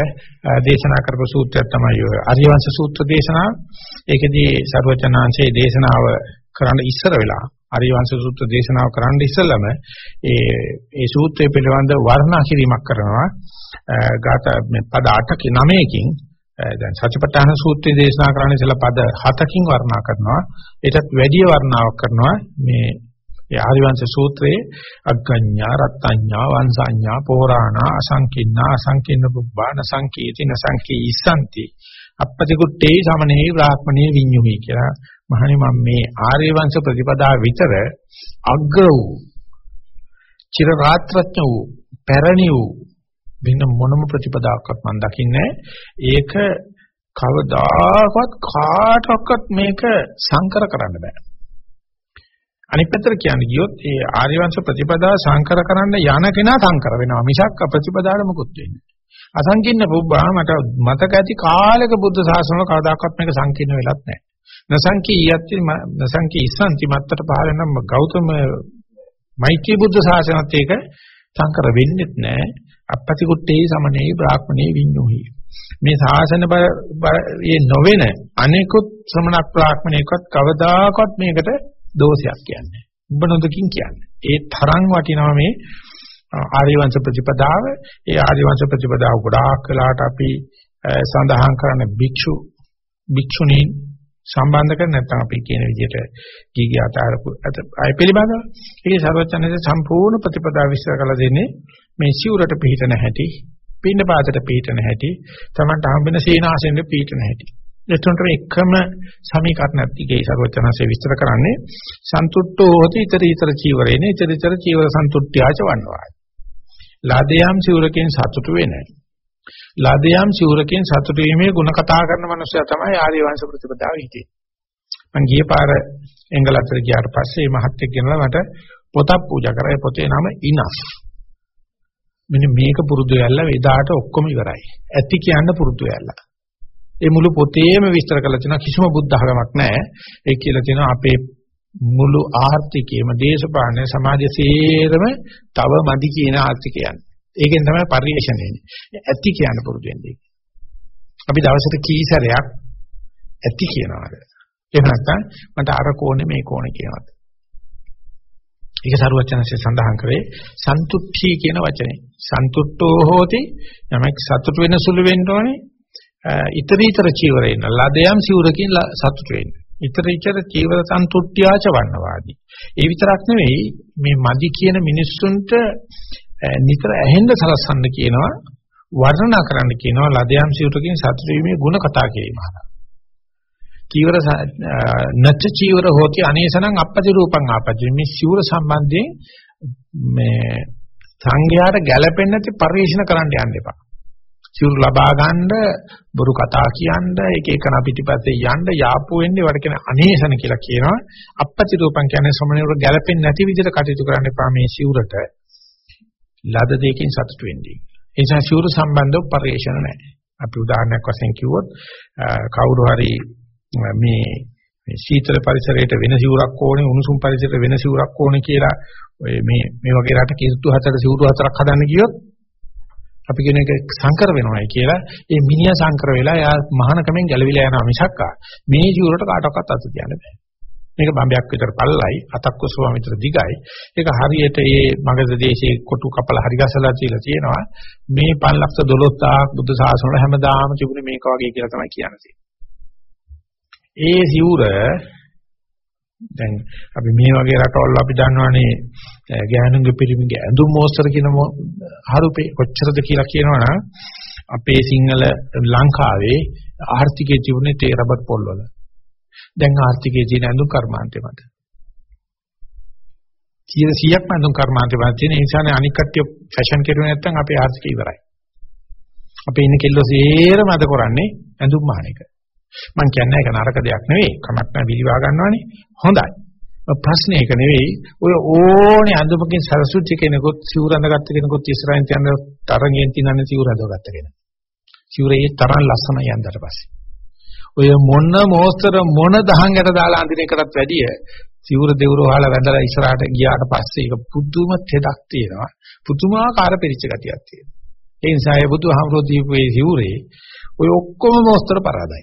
දේශනා කරපු සූත්‍රයක් තමයි ඔය ආර්යවංශ සූත්‍ර දේශනාව. ඒකෙදී සර්වචනාංශයේ දේශනාව කරන්න ඉස්සර වෙලා ආර්යවංශ සූත්‍ර දේශනාව කරන්න ඉස්සෙල්ලම ඒ ඒ සූත්‍රය පිළිබඳ වර්ණනා කිරීමක් කරනවා. ගාත මේ පද 8කින් 9කින් දැන් සත්‍යපට්ඨාන සූත්‍රය දේශනා කරන්න ඉස්සෙල්ලා පද 7කින් වර්ණනා කරනවා. ඒටත් වැඩි වර්ණාවක් කරනවා මේ ඒ ආරිවංශ සූත්‍රයේ අග්ගඤ්ඤා රත්ත්‍ඤ්ඤා වංශඤ්ඤා පෝරාණා අසංකින්නා අසංකින්න පුබ්බාන සංකීති නසංකීසanti අපපතිකුට්ටේ සමනේ බ්‍රාහ්මණේ විඤ්ඤුහි කියලා. මහණි මම මේ ආර්යවංශ ප්‍රතිපදා විතර අග්‍ර වූ චිර රාත්‍රඥ වූ පැරණි වූ වෙන මොනම ප්‍රතිපදාවක්වත් මම දකින්නේ ඒක කවදාකවත් කාටවත් මේක සංකර කරන්න බෑ. අනිත් පැත්තට කියන්නේ ගියොත් ඒ ආර්යවංශ ප්‍රතිපදාව සංකර කරන්න යන කෙනා සංකර වෙනවා මිසක් ප්‍රතිපදාවට මුකුත් වෙන්නේ අසංකීර්ණ පුබ්බා මට මතක ඇති කාලෙක බුද්ධ ශාසනවල කවදාකවත් මේක සංකීර්ණ වෙලත් නැහැ. නසංකීයත්ති නසංකී ඉස්සන්ති මත්තට පහල නම් ගෞතම මෛත්‍රී බුද්ධ ශාසනත් ඒක සංකර වෙන්නේත් නැහැ. අපපති කුට්ටේ සමනේ බ්‍රාහ්මණේ විඤ්ඤෝහි. මේ ශාසන බය නොවන අනෙකුත් ශ්‍රමණ බ්‍රාහ්මණේකත් කවදාකවත් මේකට දෝෂයක් කියන්නේ. ඔබ නොදකින් කියන්නේ. ඒ තරම් වටිනවා මේ ආර්යවංශ ප්‍රතිපදාව. ඒ ආර්යවංශ ප්‍රතිපදාව ගොඩාක් වෙලාට අපි සඳහන් කරන භික්ෂු භික්ෂුණීන් සම්බන්ධ කර නැත්නම් අපි කියන විදිහට ගීගී අතාරපු අය පිළිබඳව ඒකේ සර්වඥයේ සම්පූර්ණ ප්‍රතිපදාව විස්තර කරලා දෙන්නේ මේ සිවුරට පිළිතන හැටි පින්න පාතට පිළිතන හැටි තමන්ට හම්බෙන සීනාසෙන්ද පිළිතන හැටි එතකොට එකම සමීකරණයක් දිගේ සර්වචනසේ විස්තර කරන්නේ සන්තුට්ඨෝ හොති ඊතර ඊතර චීවරේන ඊතර ඊතර චීවර සන්තුට්ඨ්‍යාච වන්නවා. ලාදයම් සිවුරකින් සතුටු වෙන. ලාදයම් සිවුරකින් සතුටු වීමේ ಗುಣ කතා කරන මනුස්සයා තමයි ආර්ය වංශ ප්‍රතිපදාව හිතේ. මං ගිය පාර එංගලන්තෙට ගියාට පස්සේ මේ මහත්තයෙක් ගෙනලා මට පොතක් පූජා කරා. ඒ පොතේ නම ඉනස්. මෙන්න මේක පුරුදු වෙලා එදාට ඔක්කොම ඉවරයි. ඇති කියන්න පුරුදු වෙලා. ඒ මුළු පොතේම විස්තර කරලා තියෙනවා කිසිම බුද්ධ ධර්මයක් නැහැ. ඒ කියලා තියෙනවා අපේ මුළු ආර්ථිකයේම දේශපාලන සමාජ සේරම තව මදි කියන ආර්ථිකයන්. ඒකෙන් තමයි පරිශ්‍රණය එන්නේ. ඇති කියන්න පුරුදු වෙන්නේ. අපි දවසට කී සැරයක් ඇති කියනවාද? එහෙම නැත්නම් මට අර කෝණේ මේ කෝණේ කියනවාද? ඒක සරුවචනසේ සඳහන් කරේ සන්තුට්ඨි කියන වචනේ. සන්තුට්ඨෝ හෝති යමක් සතුට වෙන සුළු වෙන්න ඕනේ. ඊතරීතර චීවරේන ලදයන් සිවුරකින් සතුට වෙන්න. ඊතරීතර චීවර සන්තුට්ඨ්‍යාච වන්නවාදී. ඒ විතරක් නෙවෙයි මේ මදි කියන මිනිස්සුන්ට නිතර ඇහෙන්න සලස්සන්න කියනවා වර්ණනා කරන්න කියනවා ලදයන් සිවුරකින් සතුට වීමේ ಗುಣ කතා කිරීම. චීවර නච්ච චීවර හෝති අනේසනං අපපති රූපං ආපති මේ සිවුර සම්බන්ධයෙන් මේ සංඝයාට ගැළපෙන්නේ නැති පරිශන කරන්න යන්න එපා. සිවුරු ලබා ගන්න බොරු කතා කියන්න එක එකන පිටිපස්සේ යන්න යාපු වෙන්නේ වඩ කියන අනේසන කියලා කියනවා. අපපති රූපං කියන්නේ සමනේවර ගැළපෙන්නේ නැති විදිහට කටයුතු කරන්න එපා මේ සිවුරට. ලද දෙකකින් සතුටු වෙන්නේ. ඒ නිසා සිවුරු සම්බන්ධව පරිශන නැහැ. අපි උදාහරණයක් වශයෙන් කිව්වොත් කවුරු හරි මේ මේ සීතල පරිසරයට වෙන සිවුරක් ඕනේ උණුසුම් පරිසරයට වෙන සිවුරක් ඕනේ කියලා ඔය මේ මේ වගේ රට කිරුතු හතර සිවුරු හතරක් හදන්න ගියොත් අපි කියන එක සංකර වෙනවායි කියලා. ඒ මිනිහා සංකර වෙලා එයා මහානකමෙන් ගැලවිලා යනවා මිසක් මේ සිවුරට කාටවත් අත තියන්න බෑ. මේක බම්බයක් විතර පල්ලයි අතක් කුසුවා විතර දිගයි. ඒක හරියට මේ මගධ දේශයේ කොටු කපලා හරි ගසලා තියලා තියෙනවා. මේ 512000ක් බුද්ධ ශාසන වල හැමදාම තිබුණේ මේක වගේ කියලා තමයි කියන්නේ. ඒ සිවුර දැන් අපි මේ වගේ රටවල් අපි දන්නවනේ ගෑනුන්ගේ පිරිමිගේ ඇඳුම් මෝස්තර කියන හරුපේ කොච්චරද කියලා කියනවනම් අපේ සිංහල ලංකාවේ ආර්ථිකයේ තිබුණේ තේ රබර් පොල් වල. දැන් ආර්ථිකයේ තියෙන ඇඳුම් කර්මාන්තේ මත. 100ක් ඇඳුම් කර්මාන්තේ මත තියෙන නිසා අනික් කට්ටිය ෆැෂන් කරුවේ නැත්නම් අපේ ආර්ථිකය ඉවරයි. අපේ ඉන්න කෙල්ලෝ සේරම අද කරන්නේ ඇඳුම් මාන එක. මම කියන්නේ ඒක නරක දෙයක් නෙවෙයි. කමක් නැහැ විලිවා ගන්නවනේ. හොඳයි. ප්‍රශ්නේ ඒක නෙවෙයි. ඔය ඕනේ අඳුමකින් සරසුච්ච කෙනෙකුත් සිවුර අඳගත්ත කෙනෙකුත් ඉස්සරහින් තියන තරගෙන් තිනන්නේ සිවුර අඳගත්ත කෙනෙක්. සිවුරේ තරම් ලස්සනයි යන්දට පස්සේ. ඔය මොන මොස්තර මොන දහංගට දාලා අඳින එකටත් වැඩිය සිවුර දෙවුර වහලා වැඳලා ඉස්සරහට ගියාට පස්සේ ඒක පුදුම තෙදක් තියෙනවා. පුදුමාකාර පිරිච්ච ගතියක් තියෙනවා. ඒ නිසා ඒ බුදුහාමුදුරුවෝ දීපු මේ සිවුරේ ඔය ඔක්කොම මොස්තර පරාදයි.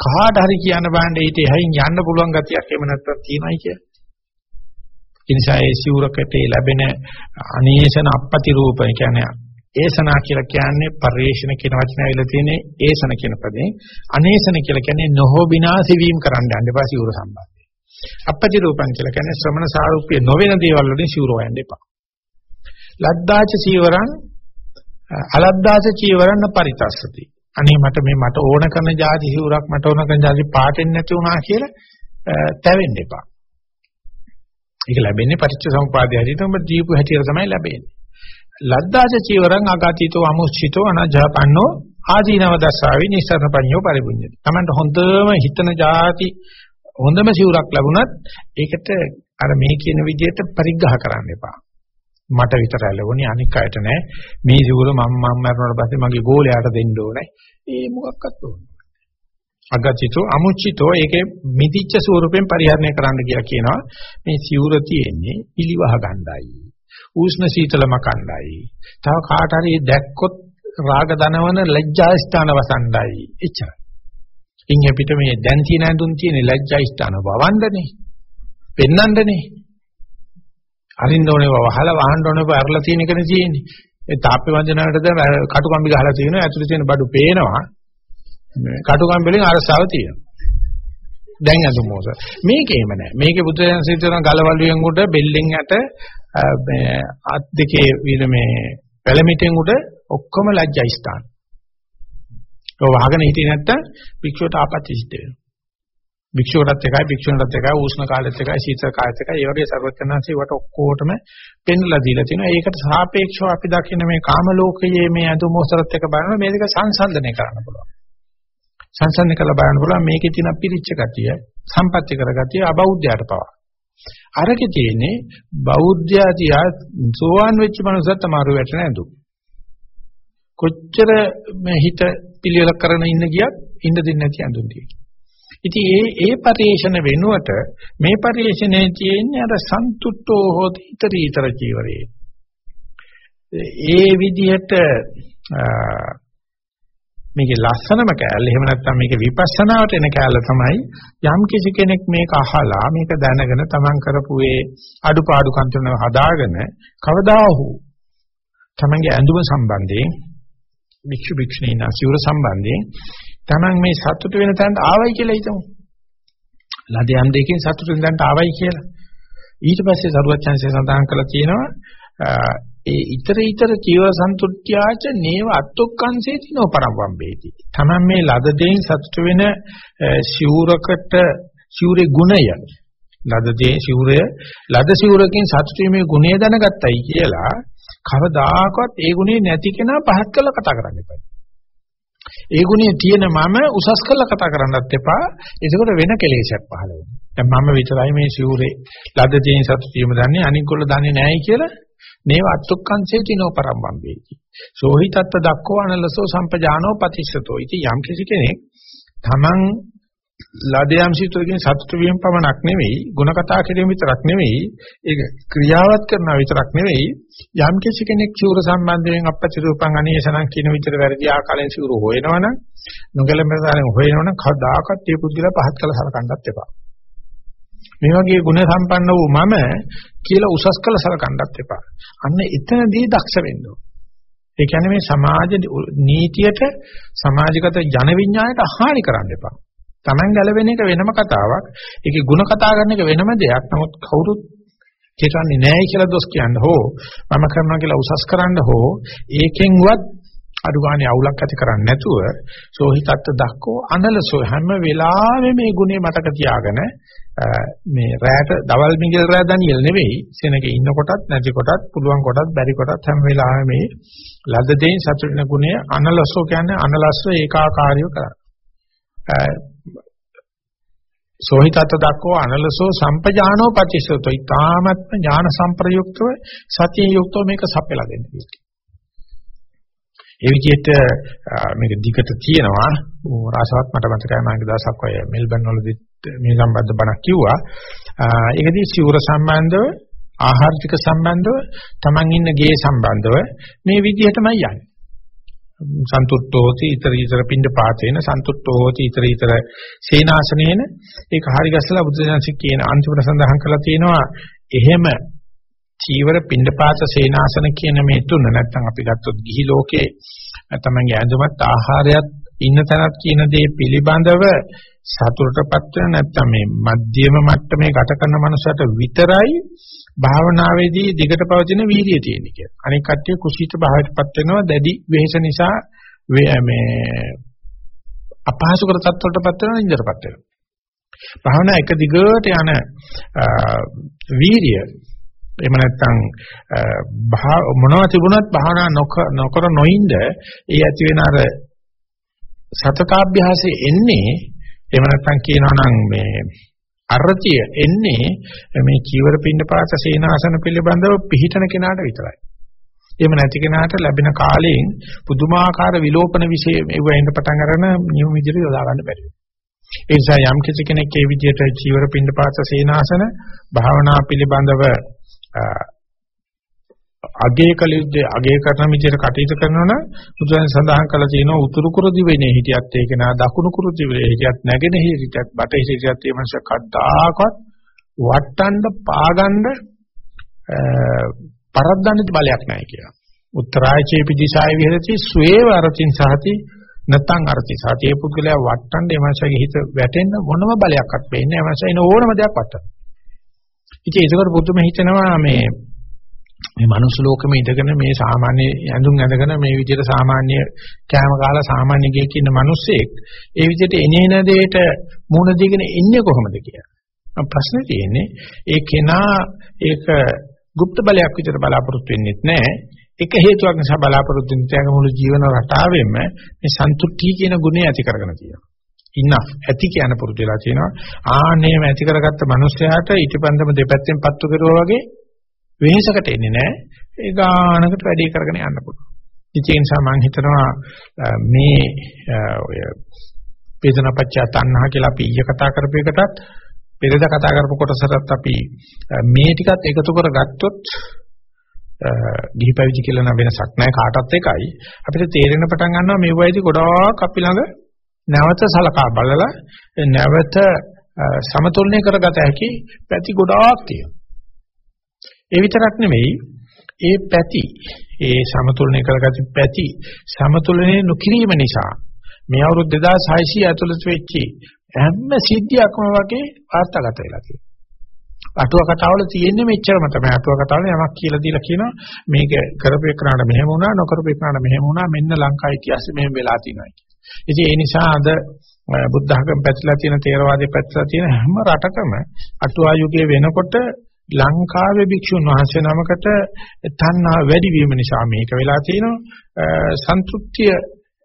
කාට හරි කියන්න බෑනේ ඊට එහයින් යන්න පුළුවන් ගතියක් එහෙම නැත්තම් තියෙනයි කියලා. ඒ නිසා ඒ සිවුරකට ලැබෙන අනේසන අපපති රූප කියන්නේ ඒසනා කියලා කියන්නේ පරිේශන කියන වචනය ඇවිල්ලා තියෙන්නේ ඒසන කියන පදේ. අනේසන කියලා කියන්නේ නොහෝ විනාශ වීම කරන්න යන්න එපා සිවුර සම්බන්ධයෙන්. අපපති රූපං කියලා කියන්නේ ශ්‍රමණ සාරූප්‍ය නොවන දේවල් වලින් සිවුර හොයන්න එපා. ලද්දාච චීවරං අලද්දාච චීවරං පරිතස්සති. අනේ මට මේ මට ඕන කරන જાති හිවුරක් මට ඕන කරන જાති පාටෙන් නැති වුණා කියලා තැවෙන්න එපා. ඒක ලැබෙන්නේ පටිච්ච සමුපාදය හැටියට උඹ දීපු හැටියට තමයි ලැබෙන්නේ. ලද්දාච චීවරං අගාතීතෝ අමුච්චිතෝ අනජාපන්නෝ ආදීනව දස්සාවි නිස්සරණ පඤ්ඤෝ පරිපුඤ්ඤති. Tamanට හොඳම හිතන જાති හොඳම සිවුරක් ලැබුණත් ඒකට අර මේ කියන විදිහට පරිග්‍රහ කරන්න එපා. මට විතරයි ලැබුණේ අනික් අයට නෑ. මේ සිවුර මම මම මරනකොට පස්සේ මගේ ගෝලයාට දෙන්න ඕනේ. ඒ මොකක්වත් ඕනේ අගතිතෝ අමුචිතෝ ඒකේ මිදිච්ච ස්වරූපෙන් පරිහරණය කරන්න කියලා කියනවා. මේ සිවුර තියෙන්නේ පිළිවහ ගන්නයි උෂ්ණ සීතලම කණ්ඩායි. තව කාට හරි දැක්කොත් රාග දනවන ලැජ්ජා ස්ථාන වසණ්ඩයි. එච්චරයි. ඉන් අපිට මේ දැන් තියෙන ඇඳුම් තියෙන ලැජ්ජා ස්ථාන වවන්නනේ. පෙන්නන්නනේ. අරින්න ඕනේ වහලා වහන්න ඕනේ අරලා තියෙන එකනේ තියෙන්නේ. ඒ තාප්පේ වන්දනාවටද කටුකම්බි ගහලා තියෙනවා. ඇතුලේ තියෙන බඩු පේනවා. මේ කටුකම්බි වලින් අරසාව තියෙනවා. දැන් අඳු මොස. මේකේම නෑ. මේකේ බුදුරජාණන් සිතන ගලවලුවෙන් උඩ බෙල්ලෙන් යට මේ අත් දෙකේ විද මේ පෙළමිටෙන් උඩ ඔක්කොම ලැජ්ජා ස්ථාන. ඔය වහගෙන හිටියේ නැත්තම් භික්ෂුවට ආපත්‍ය සිද්ධ වෙනවා. භික්ෂුවටත් එකයි භික්ෂුණටත් එකයි උෂ්ණ කාලෙත් එකයි සීතල කාලෙත් එකයි. ඒ වගේ සර්වඥාන්සේ වට ඔක්කොටම පෙන්ලා දීලා තිනවා ඒකට සාපේක්ෂව අපි දකින්න මේ කාම ලෝකයේ මේ අඳු මොහොතත් එක බලන මේ දෙක සංසන්දනය කරන්න පුළුවන්. සංසන්දනය කරලා බලන්න පුළුවන්. මේකේ තියෙන පිරිච්ච ගතිය සම්පත්‍ති කරගතිය අබෞද්ධයට පවා. අරකේ තියෙන්නේ බෞද්ධයාතියා සෝවාන් වෙච්ච මනුස්සයත් අමාරු වැටෙන ඇඳු කොච්චර මේ හිත පිළිවෙල කරන ඉන්න ගියත් ඉන්න දෙන්නේ නැති ඇඳුම් තියෙනවා ඉතින් ඒ ඒ පරිේශන වෙනුවට මේ පරිේශනයේ තියෙන්නේ අර සන්තුට්ඨෝ හෝති ඊතරීතර ජීවරේ. ඒ විදිහට මේකේ ලස්සනම කෑල්ල එහෙම නැත්නම් මේකේ විපස්සනාවට එන කෑල්ල තමයි යම් කිසි කෙනෙක් මේක අහලා මේක දැනගෙන තමන් කරපු ඒ අඩුපාඩු කන්තරන හදාගෙන කවදා හෝ තමන්ගේ ඇඳුම සම්බන්ධයෙන් වික්ෂු වික්ෂණීන සිවුර සම්බන්ධයෙන් තමන් මේ සතුට වෙන තැනට ආවයි කියලා හිතමු. ලද යම් දෙකකින් සතුට වෙන තැනට ආවයි කියලා. ඊට පස්සේ සරුවත් chance සඳහන් කරලා තියෙනවා ඒ ඊතර ඊතර ජීව සන්තුට්ඨ්‍යාච නේව අත්ොක්කංසේ තිනෝ පරම්පම්බේති. Taman මේ ලද දෙයින් සතුට වෙන සිවුරකට සිවුරේ ගුණය ලද දේ සිවුරය ලද සිවුරකින් සතුට වීමේ ගුණය දැනගත්තයි කියලා කවදාකවත් ඒ ගුණේ නැති කෙනා පහත් කරලා කතා කරන්න එපා. ඒ ගුණේ තියෙන මම උසස් කරලා කතා කරන්නත් එපා. ඒකකොට වෙන කෙලෙසයක් පහළ වෙනවා. දැන් මම විතරයි මේ සිවුරේ ලද දේන් සතුට වීම දන්නේ අනික් කොල්ල දන්නේ නැහැ කියලා නේව අත්ුක්කංසේ තිනෝ පරම්බම්බේති. සෝහි තත්ත දක්කෝ අනලසෝ සම්පජානෝ පතිස්සතෝ. ඉතින් යම් කිසි කෙනෙක් තමන් ලදයම් සිතුවකින් සතුට වීම පමණක් නෙවෙයි, ಗುಣ කතා කිරීම විතරක් නෙවෙයි, ඒක ක්‍රියාවත් කරනවා විතරක් නෙවෙයි, යම් කිසි කෙනෙක් චූර සම්බන්ධයෙන් අපච්චි රූපං අනේසනම් කියන විතර වැරදි ආකාරයෙන් සිවුරු හොයනවනම්, නොගැලපෙන හොයනවනම් කවදාකවත් ඒ පුද්ගලයා පහත් කළ සලකන්නත් එපා. මේ වගේ ගුණ සම්පන්න වූ මම කියලා උසස් කළ සලකන්නත් එපා. අන්න එතනදී දක්ෂ වෙන්න ඒ කියන්නේ මේ සමාජ නීතියට සමාජගත ජන විඥාණයට හානි කරන්න එපා. Taman ගැලවෙන එක වෙනම කතාවක්. ඒකේ ಗುಣ කතා කරන එක වෙනම දෙයක්. නමුත් කවුරුත් හිතන්නේ නැහැ කියලා දොස් කියන්න හෝ මම කරනවා කියලා උසස් කරන්න හෝ ඒකෙන්වත් අඩු ගානේ අවුලක් ඇති කරන්නේ නැතුව සෝහිතත් දක්කෝ අනලසෝ හැම වෙලාවෙම මේ ගුණේ මතක තියාගෙන මේ රැයට දවල් මිගල් රෑ දනියල් නෙවෙයි සෙනගේ ඉන්න කොටත් නැති කොටත් පුළුවන් කොටත් බැරි කොටත් හැම වෙලාවෙම මේ ලද්ද දෙයින් සතුටින ගුණය අනලසෝ කියන්නේ අනලස්ව ඒකාකාරීව කරා සෝහිතත් දක්කෝ අනලසෝ සම්පජානෝ පටිසතෝ ඊ타මත්ම ඥාන සම්ප්‍රයුක්තව සතිය යුක්තව මේක සපයලා දෙන්න කියලා. ඒ විදිහට මේක දිගට තියෙනවා රසවත් මට මතකයි මම දවසක් ඔය මෙල්බන් වලදී මේ සම්බන්ධ බණක් කිව්වා. ඒකදී සිවුර සම්බන්ධව ආහාර ටික සම්බන්ධව Taman ඉන්න ගේ සම්බන්ධව මේ විදිහටමයි යන්නේ. සන්තුට්ඨෝති ඊතර ඊතර පින්ඩ පාතේන සන්තුට්ඨෝති ඊතර ඊතර සේනාසනේන. ඒක හරි ගැසලා බුදුසසුන කියන අන්තිමට සඳහන් කරලා තියෙනවා. එහෙම චීවර පින්ඩ පාත සේනාසන කියන මේ තුන නැත්තම් අපි ගත්තොත් ගිහි ලෝකේ තමන්ගේ ඇඳුමත් ආහාරයත් ඉන්න තැනත් කියන දේ පිළිබඳව සතුටටපත් වෙන නැත්තම් මේ මධ්‍යම මට්ටමේ ගත කරන මනුස්සයට විතරයි භාවනාවේදී දිගට පවතින වීර්යය තියෙන්නේ කියලා. අනික කට්ටිය කුසීත භාවයටපත් වෙනවා දැඩි වෙහෙස නිසා මේ අපහසුකර තත්ත්වයටපත් වෙනවා නින්දටපත් වෙනවා. භාවනා එක දිගට යන වීර්ය එහෙම නැත්නම් මොනවා තිබුණත් භාවනා නොකර නොඉඳ ඒ ඇති වෙන අර සතතාභ්‍යාසයේ එන්නේ එහෙම නැත්නම් කියනවා නම් මේ අරතිය එන්නේ මේ චීවර පින්න පාත සේනාසන පිළිබඳව පිළිතන කෙනාට විතරයි. එහෙම නැති කෙනාට ලැබෙන කාලයෙන් පුදුමාකාර විලෝපන વિશે මෙවෙන්න පටන් අරගෙන නියම විදිහට යොදා ගන්න බැරි වෙනවා. ඒ නිසා යම් කිසි කෙනෙක් මේ විදිහට චීවර පින්න පාත සේනාසන භාවනා පිළිබඳව අගේ කල යුද්ධේ අගේ කරන විදිහට කටයුතු කරනවා නම් බුදුන් සඳහන් කළා තියෙනවා උතුරු කුරු දිවයිනේ හිටියත් ඒක නා දකුණු කුරු දිවයිනේ හිටියත් නැගෙනහිර හිටියත් බටහිර හිටියත් මේ මනස කද්දාකවත් වට්ටන්න පාගන්න පරද්දන්න බලයක් නැහැ කියලා. උත්තරාය චේපි දිසාය විහෙරති ස්වේව අරතින් සහති නැත්නම් අරති සතියේ පුද්ගලයා වට්ටන්න මේ මනසගේ හිත වැටෙන්න මොනම බලයක්වත් වෙන්නේ නැහැ. මනස එන ඕනම දෙයක් වට්ටන්න. ඉතින් ඒකවල පුදුම හිතෙනවා මේ මේ මනුස්ස ලෝකෙම ඉඳගෙන මේ සාමාන්‍ය ඇඳුම් ඇඳගෙන මේ විදිහට සාමාන්‍ය කෑම කාලා සාමාන්‍ය ගෙයක ඉන්න මිනිස්සෙක් ඒ විදිහට එනේන දෙයට මුණ දීගෙන ඉන්නේ කොහොමද කියලා. ප්‍රශ්නේ තියෙන්නේ ඒ කෙනා ඒක গুপ্ত බලයක් විතර බලාපොරොත්තු වෙන්නේ නැහැ. එක හේතුවක් නිසා බලාපොරොත්තු වෙන තියන මුළු ජීවන රටාවෙම මේ සන්තුෂ්ටි කියන ගුණය ඇති කරගෙන තියෙනවා. ඉන්නක් ඇති කියන පුරුදු වෙලා තියෙනවා. ආන්නේම ඇති කරගත්ත මිනිස්යාට ඊටපන්දම දෙපැත්තෙන් පත්තු කරුවා වගේ වෙහෙසකට එන්නේ නැහැ. ඒ ගානකට වැඩි කරගෙන යන්න පුළුවන්. ඒ නිසා මම හිතනවා මේ ඔය වේදනාපච්චය තණ්හා කියලා අපි ඊයේ කතා කරපු එකටත් පෙරේද කතා කරපු කොටසටත් අපි මේ ටිකත් එකතු කරගත්තොත් ගිහි පැවිදි කියලා නම් වෙනසක් නැහැ කාටත් එකයි. අපිට තේරෙන පටන් ගන්නවා මේ වයිදී ගොඩාක් අපි ළඟ නැවත සලකා බලලා නැවත සමතුලනය කරගත හැකි පැති ගොඩාක් තියෙනවා. ඒ විතරක් නෙවෙයි ඒ පැති ඒ සමතුලනය කරගත පැති සමතුලනය නොකිරීම නිසා මේ අවුරුදු 2600 ඇතුළත වෙච්ච හැම සිද්ධියක්ම වගේ වාර්තාගත වෙලා තියෙනවා. අටුව කතාවල තියෙන්නේ මෙච්චරම තමයි. අටුව කතාවල යමක් කියලා දීලා කියනවා මේක කරපේකනට මෙහෙම වුණා නොකරපේකනට මෙහෙම වුණා මෙන්න ලංකා ඉතිහාසෙ මෙහෙම වෙලා තියෙනවා කියලා. ඉතින් ඒ නිසා අද බුද්ධ ධර්ම පැතිලා තියෙන තේරවාදයේ පැතිලා තියෙන හැම රටකම අටුවා යුගයේ වෙනකොට ලංකාවේ භික්ෂුන් වහන්සේ නමකට තණ්හා වැඩි වීම නිසා මේක වෙලා තියෙනවා. සන්තුෂ්තිය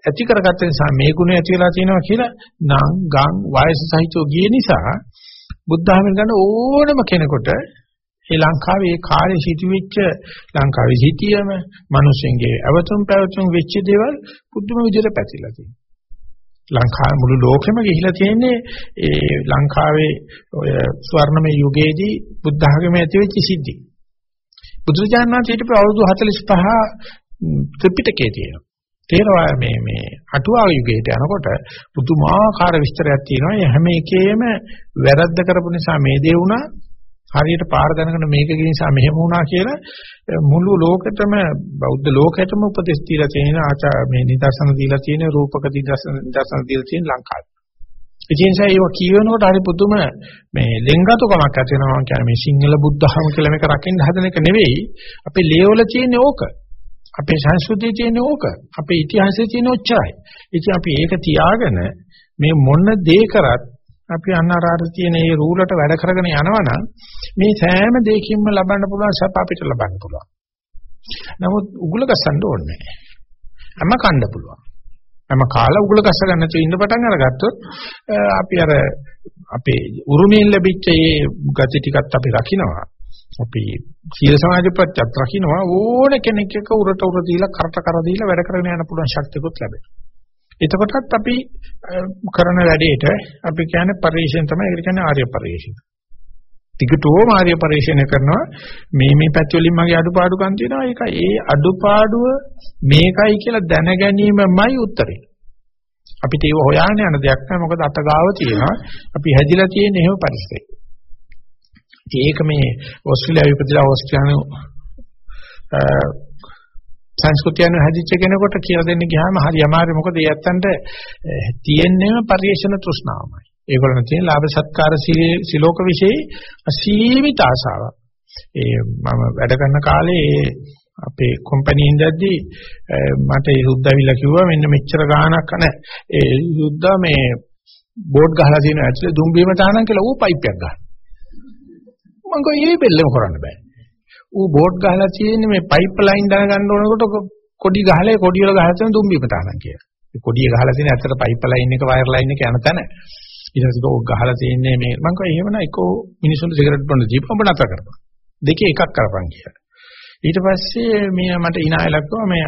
ඇති කරගත්ත නිසා මේ ගුණය ඇති වෙලා තියෙනවා කියලා නම් ගම් වයස සහිතව ගිය නිසා බුද්ධ ධර්ම ගන්න ඕනම කෙනෙකුට ඒ ලංකාවේ ඒ කාර්ය සිටුවෙච්ච ලංකාවේ සිටියම මිනිස්සුන්ගේ අවතුම් පැවතුම් වෙච්ච දේවල් පුදුම විදිහට පැතිලා තියෙනවා. ලංකාව මුළු ලෝකෙම ගිහිලා තියෙන්නේ ඒ ලංකාවේ ඔය ස්වර්ණමය යුගයේදී බුද්ධ ධර්මයේ ඇතිවෙච්ච සිද්ධි. බුදුරජාණන් වහන්සේ ඊට පස්සේ අවුරුදු 45 ත්‍රිපිටකයේ තියෙනවා. තේරවා මේ මේ අටුවා යුගයට යනකොට පුදුමාකාර විස්තරයක් තියෙනවා. හැම එකේම වැරද්ද කරපු නිසා මේ දේ වුණා. හරියට පාර දැනගෙන මේක නිසා මෙහෙම වුණා කියලා මුළු ලෝකෙටම බෞද්ධ ලෝකෙටම උපදෙස් දීලා තියෙන ආචාර මේ නිදර්ශන දීලා තියෙන රූපක නිදර්ශන නිදර්ශන දීලා තියෙන ලංකාවේ. ඒ නිසා ඒව කියවනකොට හරි පුදුම මේ ලෙන්ගතුකමක් ඇති වෙනවා මම කියන්නේ මේ සිංහල බුද්ධහම කියලා මේක රකින්න හදන එක නෙවෙයි අපේ ලේවල තියෙන ඕක. අපේ සංස්කෘතියේ තියෙන ඕක. අපේ ඉතිහාසයේ තියෙන ඔච්චරයි. ඉතින් අපි ඒක තියාගෙන මේ මොන දේ කරත් අපි අන්නරාර තියෙන මේ රූලට වැඩ කරගෙන යනවනම් මේ සෑම දෙයකින්ම ලබන්න පුළුවන් සප අපිට ලබන්න පුළුවන්. නමුත් උගුල ගස්සන්න ඕනේ නැහැ. හැම කන්න පුළුවන්. හැම කාලා උගුල ගස්ස ගන්න නැතුව ඉන්න පටන් අරගත්තොත් අපි අර අපේ උරුමයෙන් ලැබිච්ච මේ ගති ටිකත් අපි රකින්නවා. අපි සීල සමාජ ප්‍රත්‍යත් රකින්නවා ඕන කෙනෙක් එක උරට උර දීලා කරට කර දීලා වැඩ කරගෙන යන්න පුළුවන් ශක්තියකුත් ලැබෙනවා. එතකොටත් අපි කරන වැඩේට අපි කියන්නේ පරිශීලන තමයි ඒකට කියන්නේ ආර්ය පරිශීලන. ටිකටෝම ආර්ය පරිශීලන කරනවා මේ මේ පැති වලින් මගේ අඩුපාඩුකම් තියෙනවා ඒක ඒ අඩුපාඩුව මේකයි කියලා දැන ගැනීමමයි උත්තරේ. අපිට ඒව හොයාගෙන යන දෙයක් නෑ මොකද අතගාව තියෙනවා අපි හැදිලා තියෙන එහෙම පරිසරයක. ඒක මේ ඕස්ට්‍රේලියාවේ ඉපදලා ඕස්ට්‍රේලියානු සංස්කෘතියන හැදිච්ච කෙනෙකුට කියලා දෙන්න ගියාම හරි අමාරුයි මොකද ඒ ඇත්තන්ට තියෙන්නේම පරිේශන තෘෂ්ණාවමයි. ඒගොල්ලන් තියෙන ලාභ සත්කාර සිලෝක વિશે අසීමිත ආශාවක්. ඒ මම වැඩ කරන කාලේ අපේ කම්පැනි ඉඳද්දී මට ඒ සුද්දාවිලා කිව්වා මෙන්න මෙච්චර ගාණක් නැහැ. ඒ සුද්දා මේ බෝඩ් ගහලා තියෙන ඇතුලේ දුම්බියම තානම් කියලා ඌ පයිප්යක් ගන්න. මම කිව්වා ඒ බෙල්ලම කරන්න බෑ. ඌ බෝඩ් ගහලා තියෙන්නේ මේ පයිප් ලයින් දැනගන්න ඕනකොට කොඩි ගහලා කොඩි වල ගහලා තියෙන දුම්බිම තානම් කියලා. ඒ කොඩිය ගහලා තියෙන ඇත්තට පයිප් ලයින් එක වයර් ලයින් එක යන තැන. ඊට පස්සේ ඔක් ගහලා තියෙන්නේ මේ මම කිව්වා එහෙමනම් එකෝ මිනිසුන්ට සිගරට් බොන්න දීපම් ඔබ නතර කරපන්. දෙකේ එකක් කරපන් කියලා. ඊට පස්සේ මේ මට ඉනායලක් කිව්වා මේ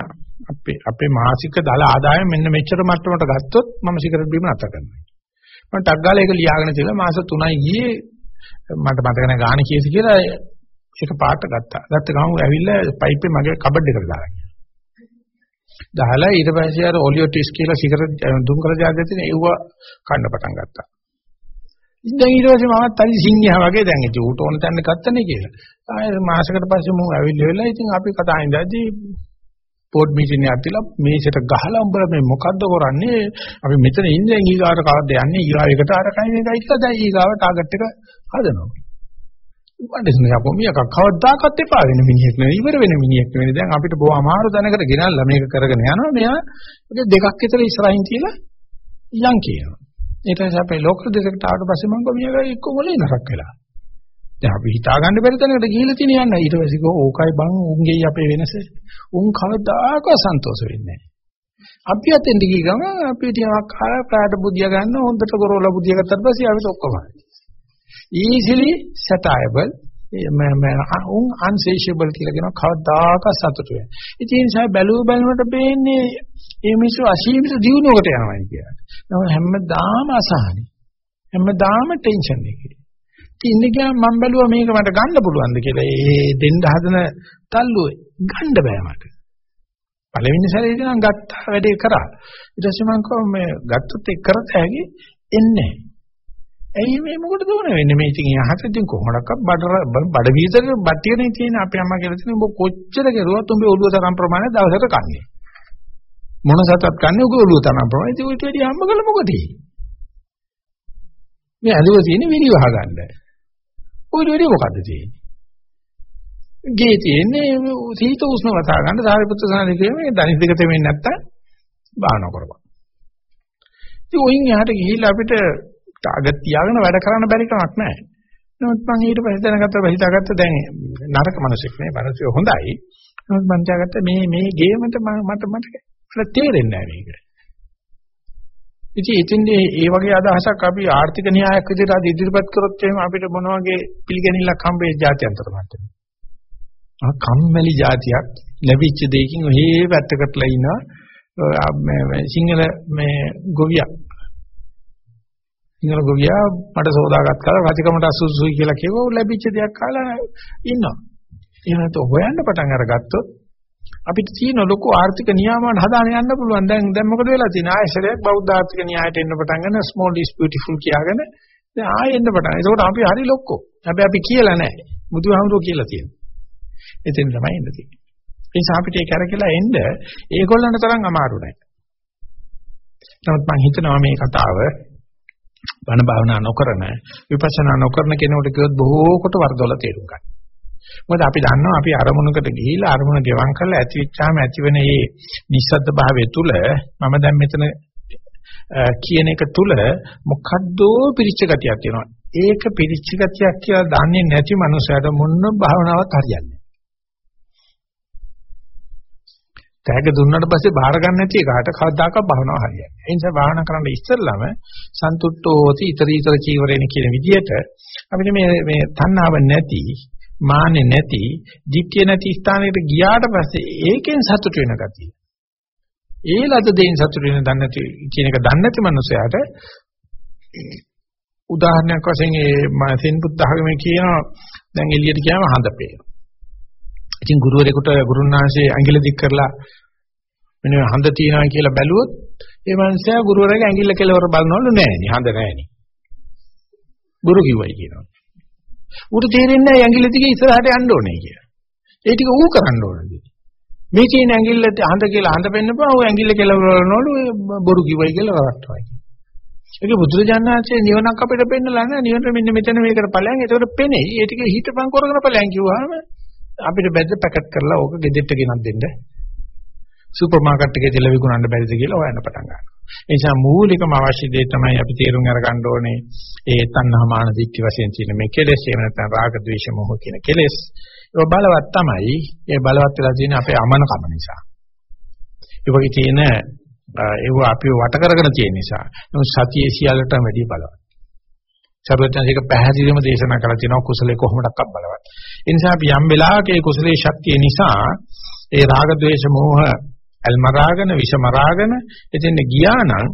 අපේ අපේ මාසික දල ආදායම මෙන්න මෙච්චර මට්ටමකට ගත්තොත් මම සිගරට් බීම නතර කරනවා. මම ටක් ගාලා ඒක ලියාගෙන තියලා මාස 3යි ගියේ මට මතක නැහැ ගාණ කීයද කියලා ඒක පාට ගත්තා. ගත්ත ගමන් ඇවිල්ලා පයිප්පේ මගේ කබඩ් එකට දාලා ගියා. දාලා ඊට පස්සේ අර ඔලියෝ ටිස් කියලා සිගරට් දුම් කර ජාග තියෙන ඒව කන්න පටන් ගත්තා. දැන් ඊට පස්සේ මමත් අලි සිංහයා වගේ දැන් ඉතින් ඌට ඕන තැන ගත්තනේ කියලා. ආයෙ මාසයකට පස්සේ මම ඇවිල්ලා වෙලා ඉතින් අපි කතා ඉඳදී පොඩ් මීටින් එකක් තියලා මේසෙට ගහලා උඹලා මේ මොකද්ද කරන්නේ අපි මෙතන ඉන්නේ ඊගාවට කවද්ද යන්නේ ඊගාවකට අර කයි මේකයි කියලා දැන් ඊගාව ටාගට් එක හදනවා වඩේසන යපෝ මියක කවදාකවත් එපා වෙන මිනිහෙක් නෙවෙයි ඉවර වෙන මිනිහෙක් නෙවෙයි. දැන් අපිට බොහොම අමාරු දැනකට ගෙනල්ලා මේක කරගෙන යනවා. මෙයා දෙකක් විතර ඉස්සරහින් තියලා යන් කියනවා. ඊට පස්සේ අපේ ලෝකල් දෙකට ආවට පස්සේ මම ගොමියක එක්ක මොලේ නරක් වෙලා දැන් අපි හිතා ගන්න බැරි තැනකට ගිහිල්ලා තියෙන යන්න. ඊට පස්සේ කෝ ඕකයි බං උන්ගේ අපේ වෙනස. උන් කවදාකවත් සන්තෝෂ වෙන්නේ නැහැ. අපි අතෙන්ට ගිය ගමන් අපි ටිකක් කාලා ප්‍රාට බුදියා ගන්න හොඳට ගොරෝලා බුදියා ගත්තට පස්සේ අපිට ඔක්කොම හරි easily satiable උන් unsatiable කියලා කියනවා කවදාක සතුට වෙන. ඉතින් ඒ නිසා බැලුව බැලමට පේන්නේ මේ මිනිස්සු අසීමිත දියුණුවකට යනවා කියලා. නම හැමදාම අසහනයි. හැමදාම ටෙන්ෂන් එකේ. ඉතින් ගියාම මම බැලුවා මේක මට ගන්න පුළුවන්ද කියලා. ඒ දෙන්න හදන තල්ලුව ගන්න බෑ මට. පළවෙනි සැරේදී නම් ගත්තා වැඩේ කරා. ඊට පස්සේ මම කිව්වා මේ ගත්තොත් ඒක කරත හැකි එන්නේ ඇයි මේ මොකටද ඕන වෙන්නේ මේ ඉතින් යහත ඉතින් කොහොමඩක්වත් බඩ බඩ වීසර බට්ටියනේ තියෙන අපේ අම්මා කියලා තියෙන ඔබ කොච්චර කෙරුවත් උඹේ ඔළුව තරම් ප්‍රමාණය දවසට කන්නේ. මොන සතත් කන්නේ ඔබ ඔළුව තරම් ප්‍රමාණය ඉතින් ඔයිට වැඩි හම්බ කළ මොකද? මේ ඇලුව තියෙන්නේ විලි වහ ගන්න ඔයිට වැඩි මොකද්ද තියෙන්නේ? ගේ තියෙන්නේ සීත උෂ්ණ වතා ගන්න සාරිපුත්‍ර සානිකේ මේ දනිස් දෙක තෙමෙන්නේ නැත්තම් බාහන කරපන්. ඉතින් ඔයින් එහාට ගිහිල්ලා අපිට ටාගට් තියාගෙන වැඩ කරන්න බැරි කමක් නැහැ. නමුත් මම ඊට පස්සේ දැනගත්තා හිතාගත්ත දැන් නරක මිනිසෙක් නේ මිනිස්සු හොඳයි. නමුත් මම හිතාගත්ත මේ මේ ගේමට මට මට මට තේරෙන්නේ නැහැ මේක. ඉතින් ඉතින්දී ඒ වගේ අදහසක් අපි ආර්ථික න්‍යායක් විදිහට අද ඉදිරිපත් කරොත් එහෙම අපිට මොන වගේ පිළිගැනිල්ලක් හම්බෙයි ජාත්‍යන්තර මට්ටමේ. ආ කම්මැලි જાතියක් ලැබිච්ච දෙයකින් ඔහේ පැත්තකටලා ඉනවා මේ සිංහල මේ ගොවියා සිංහල ගොවියා මට සෝදාගත් කාලා රජකමට අසුසුයි කියලා කිව්වෝ ලැබිච්ච දෙයක් කාලා ඉන්නවා. එහෙම නැත්නම් හොයන්න පටන් අරගත්තොත් අපිට තියෙන ලොකු ආර්ථික නියාමන හදාගෙන යන්න පුළුවන්. දැන් දැන් මොකද වෙලා තියෙන්නේ? ආයශරයක් බෞද්ධ ආර්ථික න්‍යායට එන්න පටන් ගන්න small is beautiful කියාගෙන දැන් ආයෙ එන්න පටන්. ඒකෝට අපි හරි ලොක්කෝ. හැබැයි අපි කියලා නැහැ. බුදුහාමුදුරුවෝ කියලා තියෙනවා. එතෙන් තමයි එන්න තියෙන්නේ. ඒ නිසා අපිට ඒක අරගෙන එන්න ඒගොල්ලන්ට තරම් අමාරු නැහැ. නමුත් මම හිතනවා මේ කතාව බණ භාවනා නොකරන විපස්සනා නොකරන කෙනෙකුට කිව්වොත් බොහෝ කොට වර්ධවල තේරුම් ගන්න. මොකද අපි දන්නවා අපි අරමුණකට ගිහිලා අරමුණ ගෙවම් කරලා ඇති වෙච්චාම ඇතිවෙන මේ නිස්සද්ද භාවය තුල මම දැන් මෙතන කියන එක තුල මොකද්දෝ පිරිච්ච ගතියක් තියෙනවා. ඒක පිරිච්ච ගතියක් කියලා දන්නේ නැති මනුස්සයට මොන භාවනාවක් හරියන්නේ තෑග දුන්නාට පස්සේ බාර ගන්න නැති එකට කවදාකවත් භවනාව හරියන්නේ නැහැ. ඒ නිසා භාවනා කරන්න ඉස්සෙල්ලම සන්තුට්ඨෝති ඊතර ඊතර චීවරේන කියන විදිහට අපිට මේ මේ තණ්හාව නැති, මාන්නේ නැති, ධිට්ඨිය නැති ස්ථානයකට ගියාට පස්සේ ඒකෙන් සතුට වෙන ගතිය. ඒ ලද දෙයින් සතුට වෙන දන්නේ නැති කියන එක දන්නේ නැති මනුස්සයාට උදාහරණයක් වශයෙන් ඒ සෙන් බුද්ධ학මේ කියනවා දැන් එළියට ගියාම හඳ පේනවා. ඉතින් ගුරුවරයෙකුට ගුරුන්වහන්සේ ඇඟිලි දික් කරලා මෙන්න හඳ තියනවා කියලා බැලුවොත් ඒ මනුස්සයා ගුරුවරයාගේ ඇඟිල්ල කෙලවර බලනවලු නෑනේ හඳ නෑනේ. ගුරු කිව්වයි කියනවා. ඌට තේරෙන්නේ නැහැ ඇඟිල්ල දිගේ ඉස්සරහට යන්න ඕනේ කියලා. ඒ ටික ඌ කරන්න ඕනේ. මේ තියෙන ඇඟිල්ල හඳ කියලා හඳ පෙන්නපුවා ඌ ඇඟිල්ල කෙලවර බලනවලු බොරු කිව්වයි කියලා වරට්ටවයි. ඒක බුදුරජාණන්සේ නිවනක් අපිට පෙන්නලා නැහැ. නිවනට මෙන්න මෙතන මේකට ඵලයන්. ඒකට පෙනෙයි. ඒ ටික හිතපන් කරගෙන ඵලයන් කිව්වහම අපිට බැද්ද පැකට් කරලා ඕක ගෙදෙට්ට ගෙනත් දෙන්න. සුපර් මාකට් එකේ තියලා විකුණන්න බැරිද කියලා හොයන්න පටන් ගන්නවා. ඒ නිසා මූලිකම අවශ්‍ය දේ තමයි අපි තේරුම් අරගන්න ඕනේ ඒ තණ්හා මාන දිට්ඨි වශයෙන් තියෙන මේ කෙලෙස් එහෙම නැත්නම් රාග ద్వේෂ මොහ කියන කෙලෙස්. ඒක බලවත් තමයි. ඒ බලවත් වෙලා තියෙන අපේ අමනකම නිසා. ඒ වගේ තියෙන ඒව අපි වට කරගෙන තියෙන නිසා. නමුත් සතියේ සියල්ලටම වැඩි බලවත්. සර්වඥාසික පැහැදිලිවම දේශනා කරලා තියෙනවා කුසලයේ කොහොමඩක්වත් බලවත්. ඒ නිසා අපි යම් වෙලාවක ඒ කුසලයේ ශක්තිය නිසා ඒ රාග ద్వේෂ මෝහ අල්මරාගෙන විෂමරාගෙන එතෙන් ගියා නම්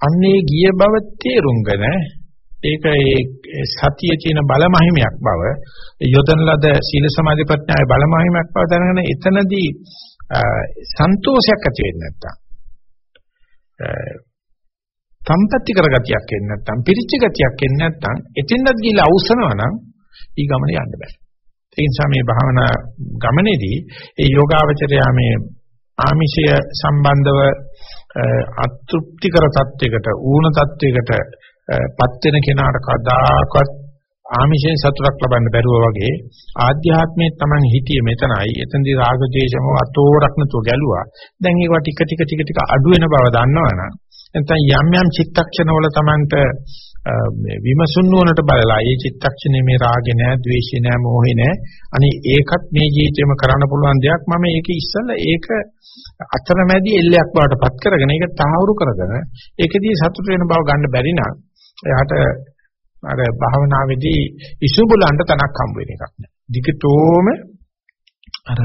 අන්නේ ගිය බව තේරුම්ගෙන ඒක ඒ සතිය කියන බලමහිමයක් බව යොදන ලද සීල සමාධි ප්‍රඥාවේ බලමහිමයක් බව දැනගෙන එතනදී සන්තෝෂයක් ඇති වෙන්නේ නැත්තම් සම්පත්‍ති කරගතියක් එන්නේ නැත්තම් පිරිච්ච ගතියක් එන්නේ නැත්තම් එතෙන්වත් ගිහිලා අවසනවා නම් ඊ ගමන යන්න බෑ. ඒ නිසා මේ භාවනා ගමනේදී ඒ යෝගාවචරයා මේ ආමිෂය සම්බන්ධව අතෘප්තිකර තත්වයකට ඌණ තත්වයකට පත් වෙන කෙනාට කදාකත් ආමිෂයෙන් සතුටක් ලබන්න බැරුව වගේ ආධ්‍යාත්මයේ Taman හිතියේ මෙතනයි එතනදී රාග දේශම අතෝරක් නැතුව ගැලුවා දැන් ඒවා ටික ටික ටික ටික අඩු වෙන බව දන්නවනම් නැත්නම් යම් යම් චිත්තක්ෂණවල Tamanට මේ විමසුන් නුවණට බලලා ඒ චිත්තක්ෂණේ මේ රාගේ නෑ, ద్వේෂේ නෑ, මෝහේ නෑ. අනේ ඒකත් මේ ජීවිතේම කරන්න පුළුවන් දෙයක්. මම ඒක ඉස්සෙල්ලා ඒක අතරමැදි එල්ලයක් බවටපත් කරගෙන ඒක තහවුරු කරගෙන ඒකදී සතුට වෙන බව ගන්න බැරි නම් එයාට අර භාවනාවේදී ඉසුබුලන්ට තනක් හම්බ වෙන එකක් නෑ. දිගටම අර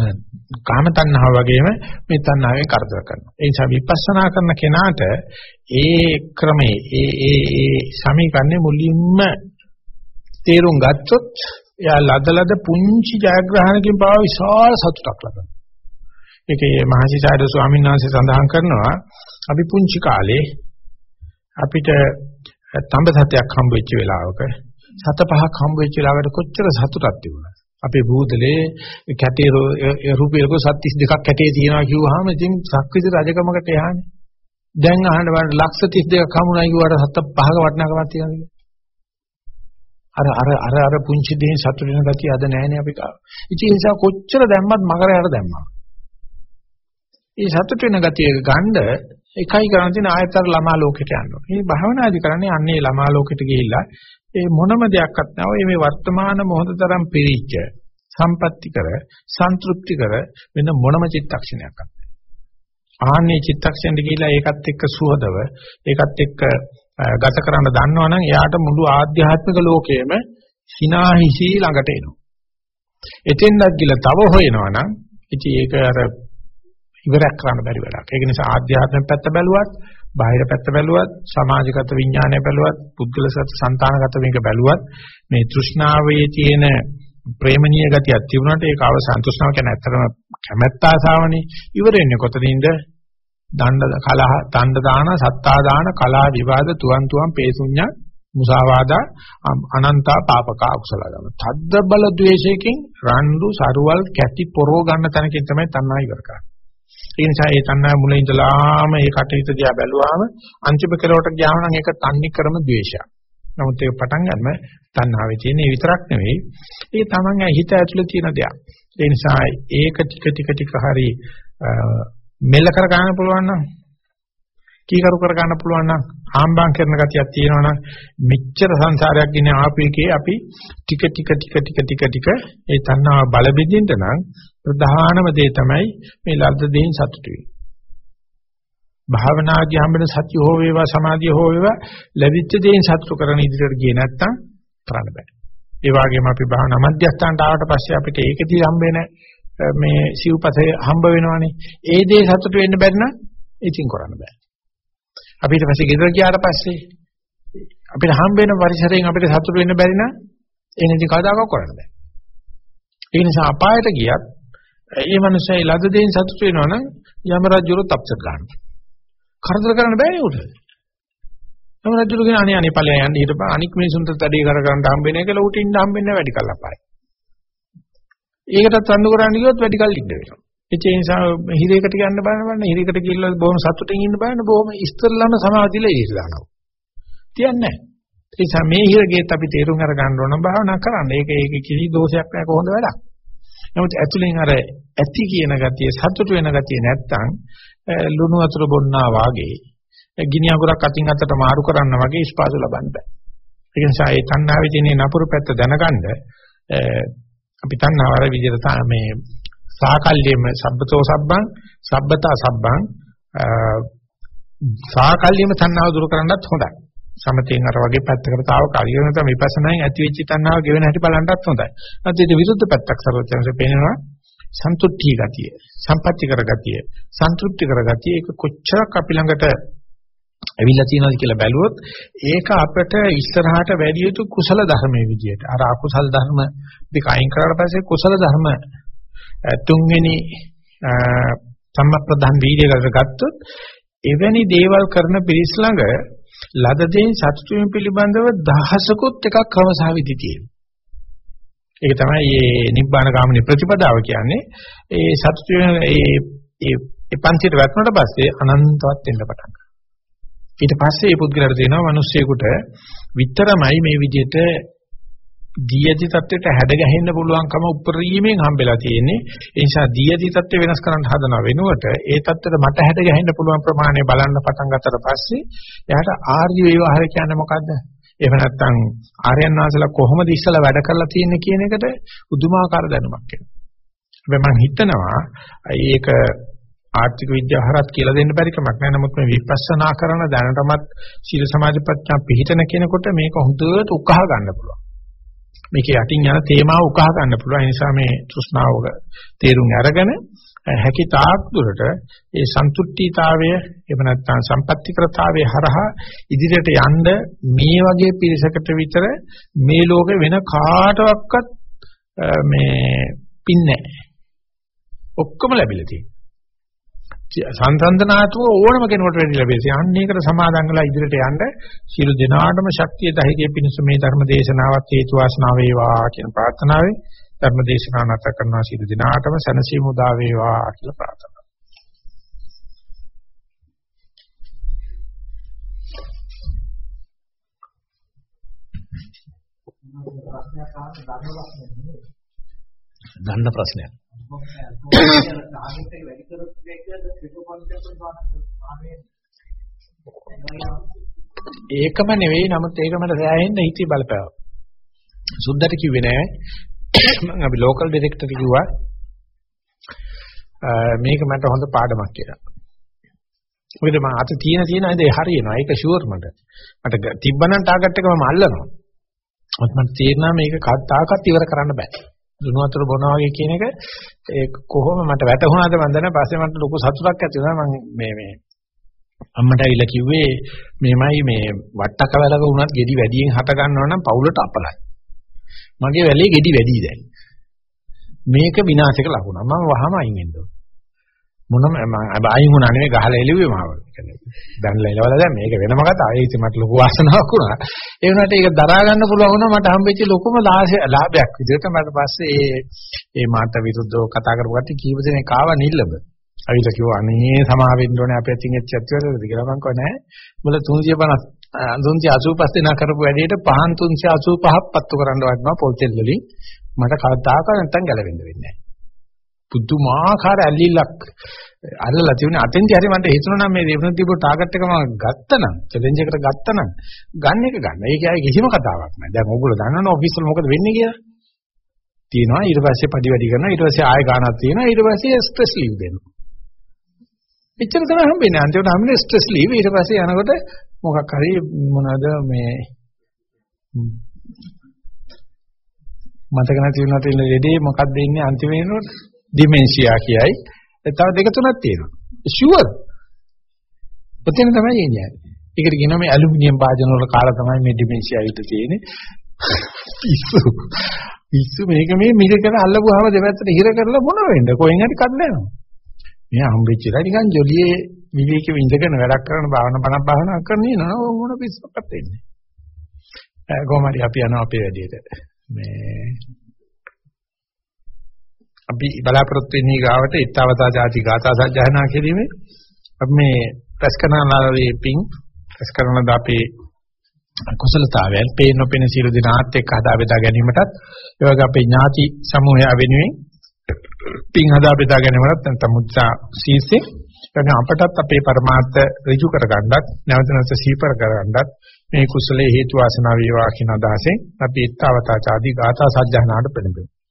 කාම තණ්හාව වගේම මේ තණ්හාවෙන් කරදර කරනවා. ඒ නිසා විපස්සනා කරන කෙනාට ඒ ක්‍රමේ ඒ ඒ ඒ සමීකරණය මුලින්ම තේරුම් ගත්තොත් එයා ලදලද පුංචි ජයග්‍රහණකින් පාව විශාල සතුටක් ලබනවා. ඒකේ මහසිසාරද ස්වාමීන් වහන්සේ සඳහන් කරනවා අපි පුංචි කාලේ අපිට තඹ සතයක් හම්බ වෙච්ච වෙලාවක සත පහක් හම්බ වෙච්ච වෙලාවට කොච්චර සතුටක් තිබුණාද? අපේ බූදලේ කැටේ රුපියලක 32ක් කැටේ තියෙනවා කිව්වහම ඉතින් සක්විති රජකමකට යහනේ. දැන් අහන්න බලන්න ලක්ෂ 32ක් හමුණා කිව්වට සත පහක වටිනාකමක් තියෙනවා. අර අර අර අර පුංචි දෙයින් සතුට වෙන ගතිය අද නැහැනේ අපි කාව. ඉතින් ඒ නිසා කොච්චර දැම්මත් මකරයට දැම්මා. මේ සතුට වෙන ගතිය ගන්න එකයි කරන්න තියෙන ආයතර ළමා ලෝකෙට යන්න ඕනේ. මේ භාවනාදි කරන්නේ අන්නේ ළමා ලෝකෙට ගිහිල්ලා ඒ මොනම දෙයක්වත් නැව මේ වර්තමාන මොහොතතරම් පිරිච්ච සම්පත්‍ති කර සන්තුෂ්ටි කර වෙන මොනම චිත්තක්ෂණයක් නැහැ. ආන්නේ චිත්තක්ෂණෙට ගිහිල්ලා ඒකත් එක්ක සුහදව ඒකත් එක්ක ගත කරන්න දන්නවනම් එයාට මුළු ආධ්‍යාත්මික ලෝකයේම සිනාහිසි ළඟට එනවා. එතෙන්වත් ගිල තව හොයනවනම් ඉතින් ඒක අර ඉවරයක් කරන්න බැරි වැඩක්. ඒක නිසා ආධ්‍යාත්මික පැත්ත බැලුවත්, බාහිර පැත්ත බැලුවත්, සමාජගත විඥානය බැලුවත්, පුද්ගලසත් సంతానගත මේක බැලුවත් මේ තෘෂ්ණාවේ තියෙන ප්‍රේමණීය ගතියක් තිබුණාට ඒක අවසන්තුෂ්ණාව කියන්නේ ඇත්තටම කැමැත්ත ආසාවනේ. ඉවරෙන්නේ කොතනින්ද? දණ්ඩ කලහ, දණ්ඩ දාන, සත්තා දාන, කලහ විවාද, තුවන් තුවන් පේසුඤ්ඤා මුසාවාදා අනන්තා පාපකා අකුසල ධර්ම. තද්ද බල ද්වේෂයෙන් රණ්ඩු සරුවල් කැටි පොරෝ ගන්න තැනකින් තමයි තණ්හා ඉවර කරන්නේ. ඒ නිසා ඒ තණ්හා මුලින් ඉඳලාම ඒ කටයුතු දිහා බැලුවාම අන්තිම කෙලවට ගියාම නම් ඒක තන්නේ ක්‍රම ද්වේෂයක්. නමුත් ඒක පටන් ගන්න තණ්හාවේ තියෙන ඒ විතරක් නෙවෙයි. ඒ තමන්ගේ හිත ඇතුලේ තියෙන දෙයක්. ඒ නිසා ඒක ටික ටික ටික හරි මෙල්ල කර ගන්න පුළුවන් නම් කීකරු කර ගන්න පුළුවන් නම් ආම්බම් කරන ගතියක් තියෙනවා නම් මෙච්චර සංසාරයක් ගෙන ආපු එකේ අපි ටික ටික ටික ටික ටික ටික ඒ තණ්හාව බල බෙදින්න නම් ප්‍රධානම දේ තමයි මේ ලද්ද දෙයින් සතුටු වීම. භාවනාදී හම්බෙන සත්‍ය හෝ වේවා සමාධිය හෝ වේවා ලැබිච්ච දෙයින් සතුටු කරන ඉදිරියට ගියේ නැත්තම් කරන්න බෑ. ඒ වගේම අපි භාවනා මධ්‍යස්ථානට ආවට පස්සේ අපිට ඒකදී හම්බෙන මේ සිව්පසේ හම්බ වෙනවනේ. ඒ දේ සතුටු වෙන්න බැරි නම් ඉතින් කරන්න බෑ. අපි ඊට පස්සේ ගෙදර ගියාට පස්සේ අපිට හම්බ වෙන පරිසරයෙන් අපිට සතුටු වෙන්න බැරි නම් එනදී කවදාකවත් කරන්න බෑ. ඒ නිසා අපායට ගියත් ඒ මනුස්සයා ලද දෙයින් සතුටු වෙනවා නම් යම රජුරත් අප්සෙට් ගන්නවා. කරදර කරන්න බෑනේ උට. යම රජුරු කියන අනේ අනේ ඵලයන් යන්න හිටපන් අනික් මිනිසුන්ට තඩේ කර ගන්න හම්බෙන්නේ කියලා උට ඉන්න හම්බෙන්නේ වැඩි කල් අපායි. ඒකටත් අඳු කරන්න ගියොත් වැඩි කල් ඉන්න වෙනවා. ඒ නිසා හිරේකට යන්න බලන්න බලන්න හිරේකට ගිහිල්ලා බොහොම සතුටින් ඉන්න බලන්න බොහොම ඉස්තරලම සමාධිලා ඉහිර දානවා. තියන්නේ නැහැ. ඒ නිසා මේ හිරගේත් අපි තේරුම් අර ගන්න ඕන භාවනා කරන්න. ඒක ඒක කිසි දෝෂයක් නැහැ කොහොඳ වැඩක්. නමුත් ඇතුලෙන් අර ඇති කියන ගතිය සතුට වෙන ගතිය නැත්තම් ලුණු වතුර බොන්නා වාගේ ගිනි අඟුරක් අතින් අතට මාරු කරන්න වගේ ස්පාසු ලබන්න බෑ. ඒ නිසා ඒ තණ්හාවේ තියෙන නපුරු පැත්ත දැනගන්න අපි තණ්හාවර විදිහට මේ සාකල්යෙම සබ්බතෝ සබ්බං සබ්බතා සබ්බං සාකල්යෙම තණ්හාව දුරු කරන්නත් හොඳයි. සමතෙන් අර වගේ පැත්තකට තාව කාලියන තමයි විපස්සනායෙන් ඇති වෙච්ච තණ්හාව ගෙවෙන හැටි බලන්නත් හොඳයි. අද ඊට විරුද්ධ පැත්තක් සර්වඥන්සේ පේනවා සන්තුට්ටි ගතිය, සම්පත්‍ති කර ගතිය, සන්තුෂ්ටි කර ගතිය ඒක කොච්චරක් අපි ළඟට ඇවිල්ලා තියෙනවද කියලා බැලුවොත් ඒක අපිට ඉස්සරහට වැඩි යුතු කුසල ධර්මයේ විදියට අර අකුසල ධර්ම දෙක අයින් කරලා පස්සේ කුසල ධර්ම තුන්වෙනි සම්මප්‍රධාන වීර්යයකට ගත්තොත් එවැනි දේවල් කරන පිරිස් ළඟ ලද දෙයින් සතුටු වීම පිළිබඳව දහසකුත් එකක් කවසාවිදි තියෙනවා. ඒක තමයි මේ නිබ්බාන ගාමිනී ප්‍රතිපදාව කියන්නේ. ඒ සතුටු වෙන ඒ ඒ පන්තියට වැටුණාට පස්සේ අනන්තවත් වෙන්න පටන් ගන්නවා. ඊට පස්සේ මේ පුද්ගලයාට දෙනවා මිනිස්සෙකුට විතරමයි මේ විදිහට දීයති தත්වෙට හැඩ ගැහෙන්න පුළුවන්කම උපරිමයෙන් හම්බෙලා තියෙන්නේ. ඒ නිසා දීයති தත්වෙ වෙනස් කරන්න හදන වෙනුවට ඒ தත්වෙට මට හැඩ ගැහෙන්න පුළුවන් ප්‍රමාණය බලන්න පටන් ගත්තට පස්සේ එයාට ආර්ය විවහාර කියන්නේ මොකද්ද? එහෙම නැත්නම් ආර්යයන් වහන්සේලා කොහොමද ඉස්සලා වැඩ කරලා තියෙන්නේ කියන එකට උදුමාකාර දැනුමක් එනවා. මම හිතනවා මේක ආර්ථික විද්‍යාහරත් කියලා දෙන්න බැරි කමක් නැහැ. නමුත් මේ විපස්සනා කරන දැනටමත් සීල සමාධි ප්‍රඥා පිහිටන කෙනෙකුට මේක හොඳට උකහා ගන්න පුළුවන්. මේක යටින් යන තේමාව උකහා ගන්න පුළුවන්. ඒ නිසා මේ තෘෂ්ණාව තේරුම් අරගෙන හැකි තාක් දුරට ඒ සන්තුෂ්ටිතාවය එහෙම නැත්නම් සම්පත්‍තිකරතාවයේ හරහා ඉදිරියට යන්න මේ වගේ පිරිසකට විතර මේ ලෝකේ වෙන කාටවත් මේ පින්නේ ඔක්කොම ලැබිලා තියෙනවා සංසන්දනාත්මක ඕනම කෙනෙකුට වෙන්න ලැබෙයි. අන්න ඒකට සමාදන් වෙලා ඉදිරියට යන්න සියලු දෙනාටම ශක්තිය ධෛර්යය පිණිස මේ ධර්ම දේශනාවත් හේතු වාසනා වේවා කියන ප්‍රාර්ථනාවෙන් ධර්ම දේශනාව නැත කරනවා සියලු දිනාටම සනසීමු දා වේවා කියලා ප්‍රාර්ථනා දන්න ප්‍රශ්නයක්. ඒකම නෙවෙයි නමුත් ඒක මට සෑහෙන්න හිතේ බලපෑවා. සුද්දට කිව්වේ නෑ මම අපි ලෝකල් ඩිරෙක්ටර් කිව්වා මේක මට හොඳ පාඩමක් කියලා. මොකද මම අත තියෙන තියෙන ඉතින් හරියනවා. ඒක ෂුවර් මට. මට තිබ්බනම් ටාගට් එක මම අල්ලනවා. මට තේරෙනවා මේක කතාකත් ඉවර කරන්න බෑ. දුනු වතුර බොනවා වගේ කියන එක ඒ කොහොම මට වැටහුණාද මන් දන්නේ පස්සේ මට ලොකු සතුටක් ඇති වුණා මම මේ මේ අම්මට ඇවිල්ලා කිව්වේ මේමයි මේ වට්ටක වැලක වුණත් ගෙඩි වැඩියෙන් හට ගන්නවා නම් පවුලට අපලයි. මගේ වැලේ ගෙඩි වැඩි දැන්. මේක විනාශයක ලකුණ. මම වහම අයින් වෙන්න ඕන. මොනම මම අයින් වුණා නෙවෙයි ගහලා එළුවේ මාව. දැන්ලා එලවලා දැන් මේක වෙනම කතාවක්. ඒක මට ලොකු වාසනාවක් වුණා. ඒ වුණාට ඒක දරා ගන්න පුළුවන් වුණා මට හම්බෙච්ච ලොකුම ලාභයක් විදිහට මට පස්සේ ඒ ඒ මාත විරුද්ධව කතා කරපු කට්ටිය කීප දෙනෙක් ආවා නිල්ලබ. අවිල කිව්වා අනේ සමා වෙන්න ඕනේ අපේ අතින් එච්චත් වෙලද කියලා මං කිව්වා නෑ. මුල 350 385 දෙනා කරපු වැඩේට පහන් 385ක් පත්තු කරන්න වටනවා පොල් තෙල් වලින් මට කවදාක නැත්තම් ගැලවෙන්න වෙන්නේ නැහැ. පුදුමාකාර ඇල්ලිලක් අල්ලලා තිබුණේ අතෙන්දී හරි මට හිතුණා නම් මේ දෙවන තිබු ටාගට් එක මම ගත්තනම් චැලෙන්ජ් එකට ගත්තනම් ගන්න එක ගන්න. ඒක ඇයි කිසිම කතාවක් නැහැ. දැන් ඕගොල්ලෝ දන්නවනේ ඔෆිස් වල මොකද වෙන්නේ කියලා. තියෙනවා ඊට පස්සේ පඩි වැඩි කරනවා ඊට පස්සේ ආයෙ ගානක් තියෙනවා ඊට පස්සේ ස්ට්‍රෙස් ලීව් දෙනවා. එච්චර තමයි හම්බෙන්නේ. අන්තිමට හම්බෙන්නේ ස්ට්‍රෙස් ලීව් ඊට පස්සේ යනකොට මොකක් හරි මොනවද මේ මතක නැති වෙනවා තියෙන ලෙඩේ මොකක්ද ඉන්නේ අන්තිම වෙනකොට ඩිමෙන්ෂියා කියයි. තව දෙක තුනක් තියෙනවා. ෂුවර්. ඔතන තමයි එන්නේ. ඒකට කියනවා මේ ඇලුමිනියම් භාජන වල කාලා තමයි මේ ඩිමෙන්ෂියා විතර තියෙන්නේ. පිස්සු. පිස්සු මේක මේ මිල කරලා අල්ලපුවාම දෙපැත්තට හිර කරලා මොන වෙන්නේ? කොහෙන් හරි කඩලා යනවා. මෙයා හම්බෙච්චලා නිකන් ජොලියේ විවේකෙ ඉඳගෙන වැඩක් කරන භාවන බණක් භාවනා කරන ඉනවා මොන පිස්සක්වත් වෙන්නේ. කොහොම හරි අපි යනවා අපේ වැඩේට. මේ අපි බලාපොරොත්තු වෙන්නේ ගාවට ඊත්වතා ಜಾති ගාථා සජ්ජහනා කිරීමේ. අපි මේ ප්‍රස් කරනවාවේ පිං ප්‍රස් කරනවාද අපේ කුසලතාවයන් පේන නොපෙන සියලු දෙනාත් එක්ක හදා බෙදා ගැනීමටත් ඒ වගේ අපේ ඥාති සමූහය වෙනුවෙන් පිං හදා බෙදා ගැනීමටත් නැත්නම් මුත්‍රා සීසේ එතන අපටත් අපේ પરමාර්ථ ඍජු කරගන්නත් නැවත නැවත සීපර කරගන්නත් මේ කුසලයේ හේතු වාසනා වේවා කියන අදහසෙන් අපි ඊත්වතා ආදී ගාථා සජ්ජහනාට පෙළඹෙමු.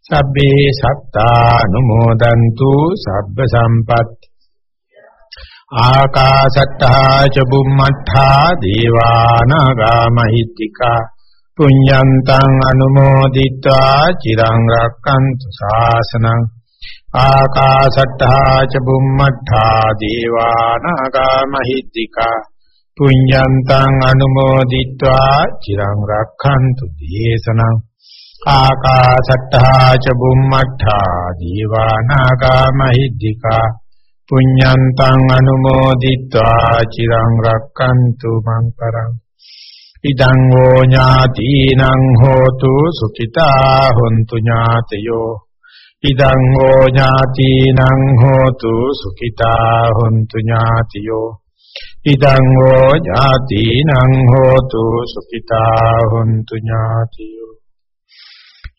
සබ්බේ සත්තානුමෝදන්තු සබ්බ සම්පත්. ආකාශත්තා ච බුම්මත්තා දේවානාගා මහිත්‍තිකා පුඤ්ඤන්තං අනුමෝදිත්වා චිරං රක්칸තු ශාසනං ආකාශත්තා ච බුම්මත්තා දේවානාගා මහිත්‍තිකා පුඤ්ඤන්තං අනුමෝදිත්වා චිරං රක්칸තු දේශනං. ආකාශට්ටා ච බුම්මට්ටා දීවානාගා මහිද්దికා පුඤ්ඤන්තං අනුමෝදිත්වා චිරං රක්칸තු මං පරං ඉදං ෝ ඥාතිනං හෝතු සුඛිතා හොන්තු ඥාතයෝ ඉදං ෝ ඥාතිනං හෝතු සුඛිතා හොන්තු ඥාතියෝ ඉදං ෝ ඥාතිනං හෝතු සුඛිතා හොන්තු ඥාතියෝ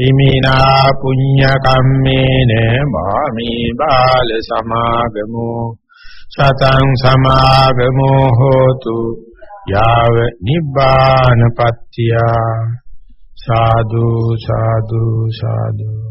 ඉමිනා පුඤ්ඤ කම්මේන මාමේ බාල සමාගමෝ සතං සමාගමෝ හෝතු යාව නිබ්බානපත්තිය සාදු සාදු සාදු.